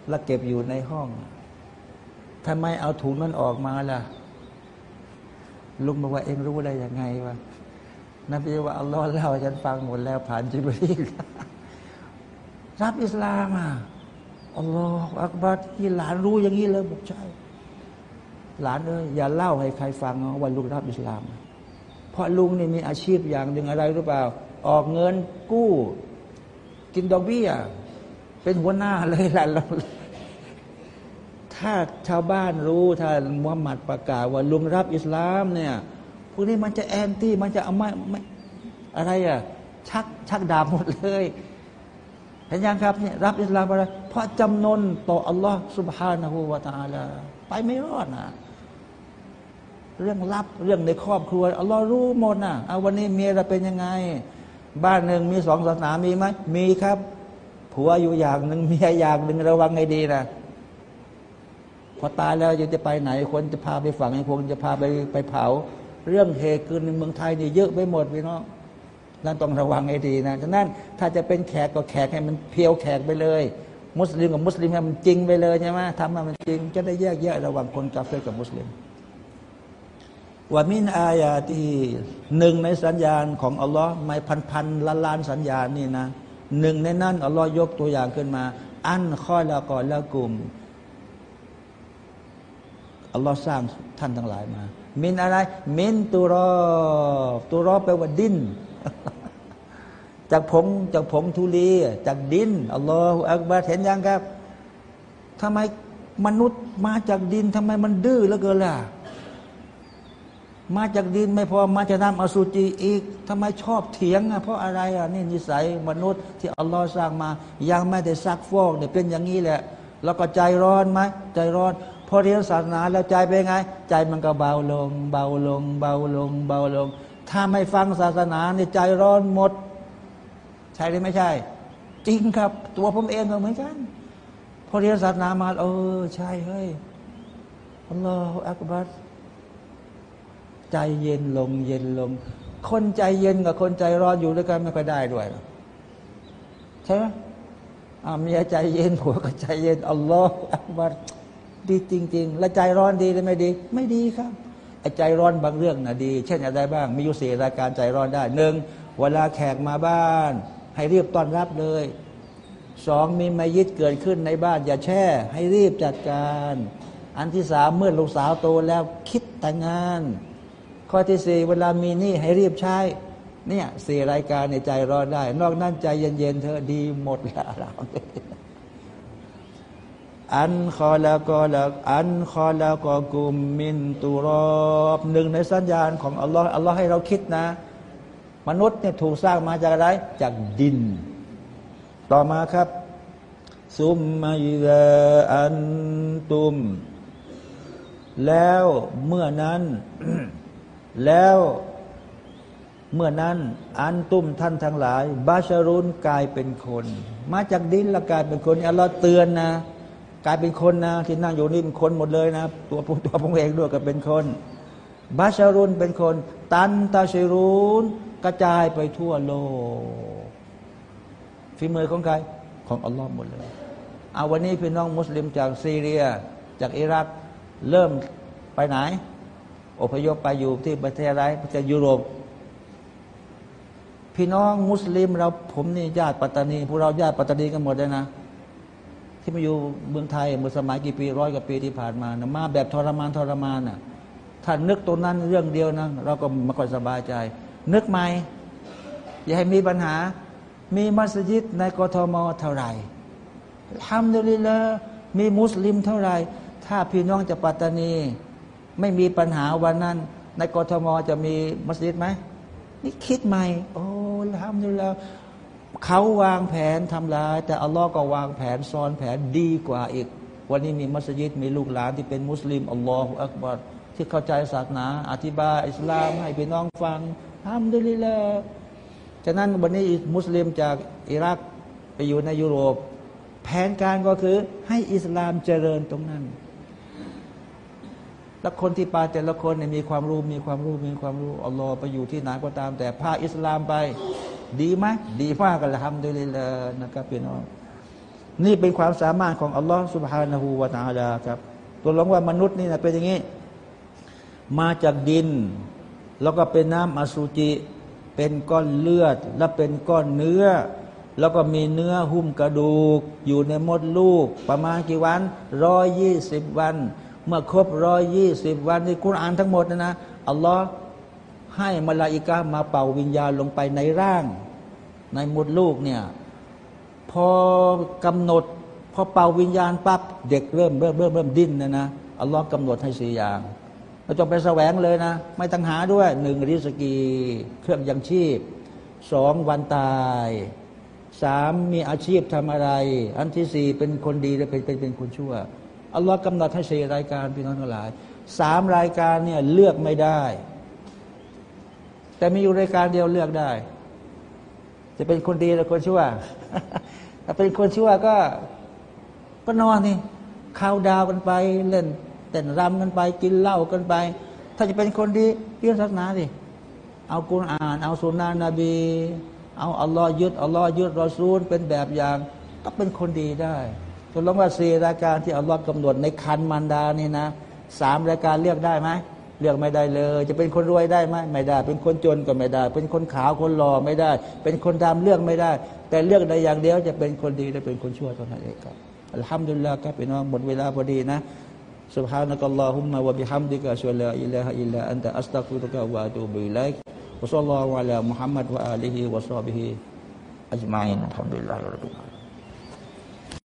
แล้วเก็บอยู่ในห้องทำไมเอาถุงนั้นออกมาล่ะ ลุงบอกว่าเองรู้ได้ยังไงวะนบีว่าอัลลอฮ์เล่าฉันฟังหมดแล้วผ่านจิบรีลรับอิสลามอะอัลลอฮ์อักบัรที่หลานรู้อย่างนี้เลยบอกใช่หลานเอ้ยอย่าเล่าให้ใครฟังว่าลุงรับอิสลาม เพราะลุงนี่มีอาชีพอย่างหนึ่งอะไรหรือเปล่า ออกเงินกู้ กินดอกเบี้ยเป็นหัวหน้าเลยหละ ถ้าชาวบ้านรู้ถ้ามุฮัมมัดประกาศว่าลุงรับอิสลามเนี่ยพวกนี้มันจะแอนตี้มันจะเอาไม่ไม่อะไรอะชักชักดาบหมดเลยเห็นยังครับเนี่ยรับอิสลามอะไรเพราะจำนนต่ออัลลอฮ์สุบฮานะฮูวาตาลาไปไม่รอดนะเรื่องลับเรื่องในครอบครัวอัลลอฮ์รู้หมดนะเอาวันนี้เมียเราเป็นยังไง บ้านหนึ่งมีสองศาสนามีไหมมีครับผัวอยู่อย่างหนึ่งเมียอย่างหนึ่งระวังไงดีนะ พอตายแล้วจะจะไปไหนคนจะพาไปฝังไอ้คนจะพาไปไปเผา เรื่องเหตุคือในเมืองไทยนี่เยอะไปหมดพี่น้องนั่นต้องระวังให้ดีนะฉะนั้นถ้าจะเป็นแขกก็แขกให้มันเพียวแขกไปเลย มุสลิมกับมุสลิมให้มันจริงไปเลยใช่ไหมทำให้มันจริง จะได้แยกแยะระหว่างคนกาเฟ่กับมุสลิมว่ามินอายาที่หนึ่งในสัญญาณของอัลลอฮ์ไม่พันพันล้านล้านสัญญาณนี่นะหนึ่งในนั้นอัลลอฮ์ยกตัวอย่างขึ้นมา อันข้อละก่อนละกลุ่ม อัลลอฮ์สร้างท่านทั้งหลายมา มินอะไร มินตุรอตุรอแปลว่าดิน จากผงจากผงทุลีจากดินอัลลอฮฺอักบารเห็นยังครับทำไมมนุษย์มาจากดินทำไมมันดื้อเหลือเกินล่ะ มาจากดินไม่พอมาจะนำอสุจิอีกทำไมชอบเถียงอะเพราะอะไรอะนี่นิสัยมนุษย์ที่อัลลอฮ์สร้างมา ยังไม่ได้ซักฟอกเนี่ยเป็นอย่างนี้แหละ แล้วก็ใจร้อนไหมใจร้อน พอเรียนศาสนาแล้วใจเป็นไง ใจมันก็เบาลง เบาลง เบาลง เบาลง ถ้าไม่ฟังศาสนาเนี่ยใจร้อนหมด ใช่หรือไม่ใช่ จริงครับ ตัวผมเองก็เหมือนกัน พอเรียนศาสนามาเออ ใช่เฮ้ยอัลลอฮฺอักบัรใจเย็นลง เย็นลง คนใจเย็นกับคนใจร้อนอยู่ด้วยกันไม่ค่อยได้ด้วยใช่ไหมเมียใจเย็นผัวก็ใจเย็นอัลลอฮฺอักบัร ดีจริง ๆ และใจร้อนดีหรือไม่ดี ไม่ดีครับไอ้ใจร้อนบางเรื่องนะดี เช่นอะไรบ้าง มีอยู่สี่รายการใจร้อนได้หนึ่งเวลาแขกมาบ้าน ให้รีบต้อนรับเลยสองมีมายิดเกิดขึ้นในบ้าน อย่าแช่ ให้รีบจัดการ อันที่สามเมื่อลูกสาวโตแล้วคิดแต่งงาน ข้อที่สี่เวลามีหนี้ให้รีบใช้เนี่ยสี่รายการในใจร้อนได้ นอกนั้นใจเย็นๆเธอดีหมดแล้วเรา อันคอละกอละอันคอละกอกุมมินตุรอบหนึ่งในสัญญาณของอัลลอฮ์อัลลอฮ์ให้เราคิดนะ มนุษย์เนี่ยถูกสร้างมาจากอะไร จากดิน ต่อมาครับ ซุมมาอิดะอันตุม แล้วเมื่อนั้น แล้วเมื่อนั้น อันตุ้มท่านทั้งหลาย บาชารุนกลายเป็นคน มาจากดินละกลายเป็นคนอัลลอฮ์เตือนนะ กลายเป็นคนนะ ที่นั่งอยู่นี่เป็นคนหมดเลยนะ ตัวผมตัวผมเองด้วยก็เป็นคนบาชารุนเป็นคน ตันตาชิรุนกระจายไปทั่วโลกฝีมือของใครของอัลลอฮ์หมดเลยเอาวันนี้พี่น้องมุสลิมจากซีเรีย จากอิรักเริ่มไปไหน อพยพไปอยู่ที่ประเทศอะไรประเทศยุโรป พี่น้องมุสลิมเราผมนี่ญาติปัตตานีพวกเราญาติปัตตานีกันหมดเลยนะ ที่มาอยู่เมืองไทยเมื่อสมัยกี่ปีร้อยกว่าปีที่ผ่านมานะมาแบบทรมานทรมานน่ะถ้านึกตรงนั้นเรื่องเดียวนะเราก็ม่ค่อยสบายใจ นึกไหมอย่าให้มีปัญหา มีมัสยิดในกทมเท่าไหร่ทำดุลิละมีมุสลิมเท่าไหร่ ถ้าพี่น้องจะปัตตานี ไม่มีปัญหาวันนั้น ในกทมจะมีมัสยิดไหมนี่คิดใหม่ โอ้ทำดุลิละ เขาวางแผนทำลาย แต่อัลลอฮ์ก็วางแผนซ้อนแผนดีกว่าอีก วันนี้มีมัสยิดมีลูกหลานที่เป็นมุสลิมอัลลอฮฺอักบัรที่เข้าใจศาสนา อธิบายอิสลามให้พี่น้องฟังทำดุลิละฉะนั้นวันนี้มุสลิมจากอิรักไปอยู่ในยุโรป แผนการก็คือให้อิสลามเจริญตรงนั้นแล้วคนที่ไปแต่ละคนเนี่ยมีความรู้มีความรู้มีความรู้อัลลอฮ์ไปอยู่ที่ไหนก็ตาม แต่พาอิสลามไป ดีไหมดีมากกันละทำด้วยเลยนะครับพี่น้องนี่เป็นความสามารถของอัลลอฮ์สุบฮานาหูวาตาลาครับตัวลงว่ามนุษย์นี่นะเป็นอย่างนี้ มาจากดิน แล้วก็เป็นน้ำอสุจิ เป็นก้อนเลือด และเป็นก้อนเนื้อ แล้วก็มีเนื้อหุ้มกระดูก อยู่ในมดลูก ประมาณกี่วันร้อยยี่สิบวัน เมื่อครบร้อยยี่สิบวันในคุรานทั้งหมดนะนะอัลลอฮ์ ให้มลาอิกามาเป่าวิญญาณลงไปในร่าง ในมดลูกเนี่ยพอกำหนด พอเป่าวิญญาณปั๊บเด็กเริ่มเริ่มเริ่มเริ่มดิ้นนะนะอัลลอฮ์กำหนดให้สี่อย่างเราจงไปแสวงเลยนะ ไม่ตั้งหาด้วยหนึ่งริสกีเครื่องยังชีพสองวันตายสามมีอาชีพทำอะไร อันที่สี่เป็นคนดีและเป็นเป็นเป็นคนชั่วอัลลอฮ์กำหนดให้สี่รายการพี่น้องทั้งหลายสามรายการเนี่ยเลือกไม่ได้ แต่มีอยู่รายการเดียวเลือกได้ จะเป็นคนดีหรือคนชั่วถ้าเป็นคนชั่วก็ ก็นอนนี่ข้าวดาวกันไป เล่นเต้นรำกันไป กินเหล้ากันไป ถ้าจะเป็นคนดีเรื่องศาสนาสิเอากุรอาน เอาสุนนะบี เอาอัลลอฮ์ยึดอัลลอฮ์ยึดรอซูลเป็นแบบอย่าง ก็เป็นคนดีได้ตกลงว่าสี่รายการที่อัลลอฮ์กำหนดในคันมันดานี่นะสามรายการเลือกได้ไหม เลือกไม่ได้เลย จะเป็นคนรวยได้ไหมไม่ได้ เป็นคนจนก็ไม่ได้ เป็นคนขาวคนหล่อไม่ได้ เป็นคนดำเลือกไม่ได้ แต่เลือกได้อย่างเดียวจะเป็นคนดีและเป็นคนชั่วเท่านั้นเองครับอัลฮัมดุลิลลาห์ครับพี่น้องหมดเวลาพอดีนะ سبحانك اللهم وبحمدك أشهد أن لا إله إلا أنت أستغفرك وأتوب إليك وصلى الله على محمد وآله وصحبه أجمعين الحمد لله رب العالمين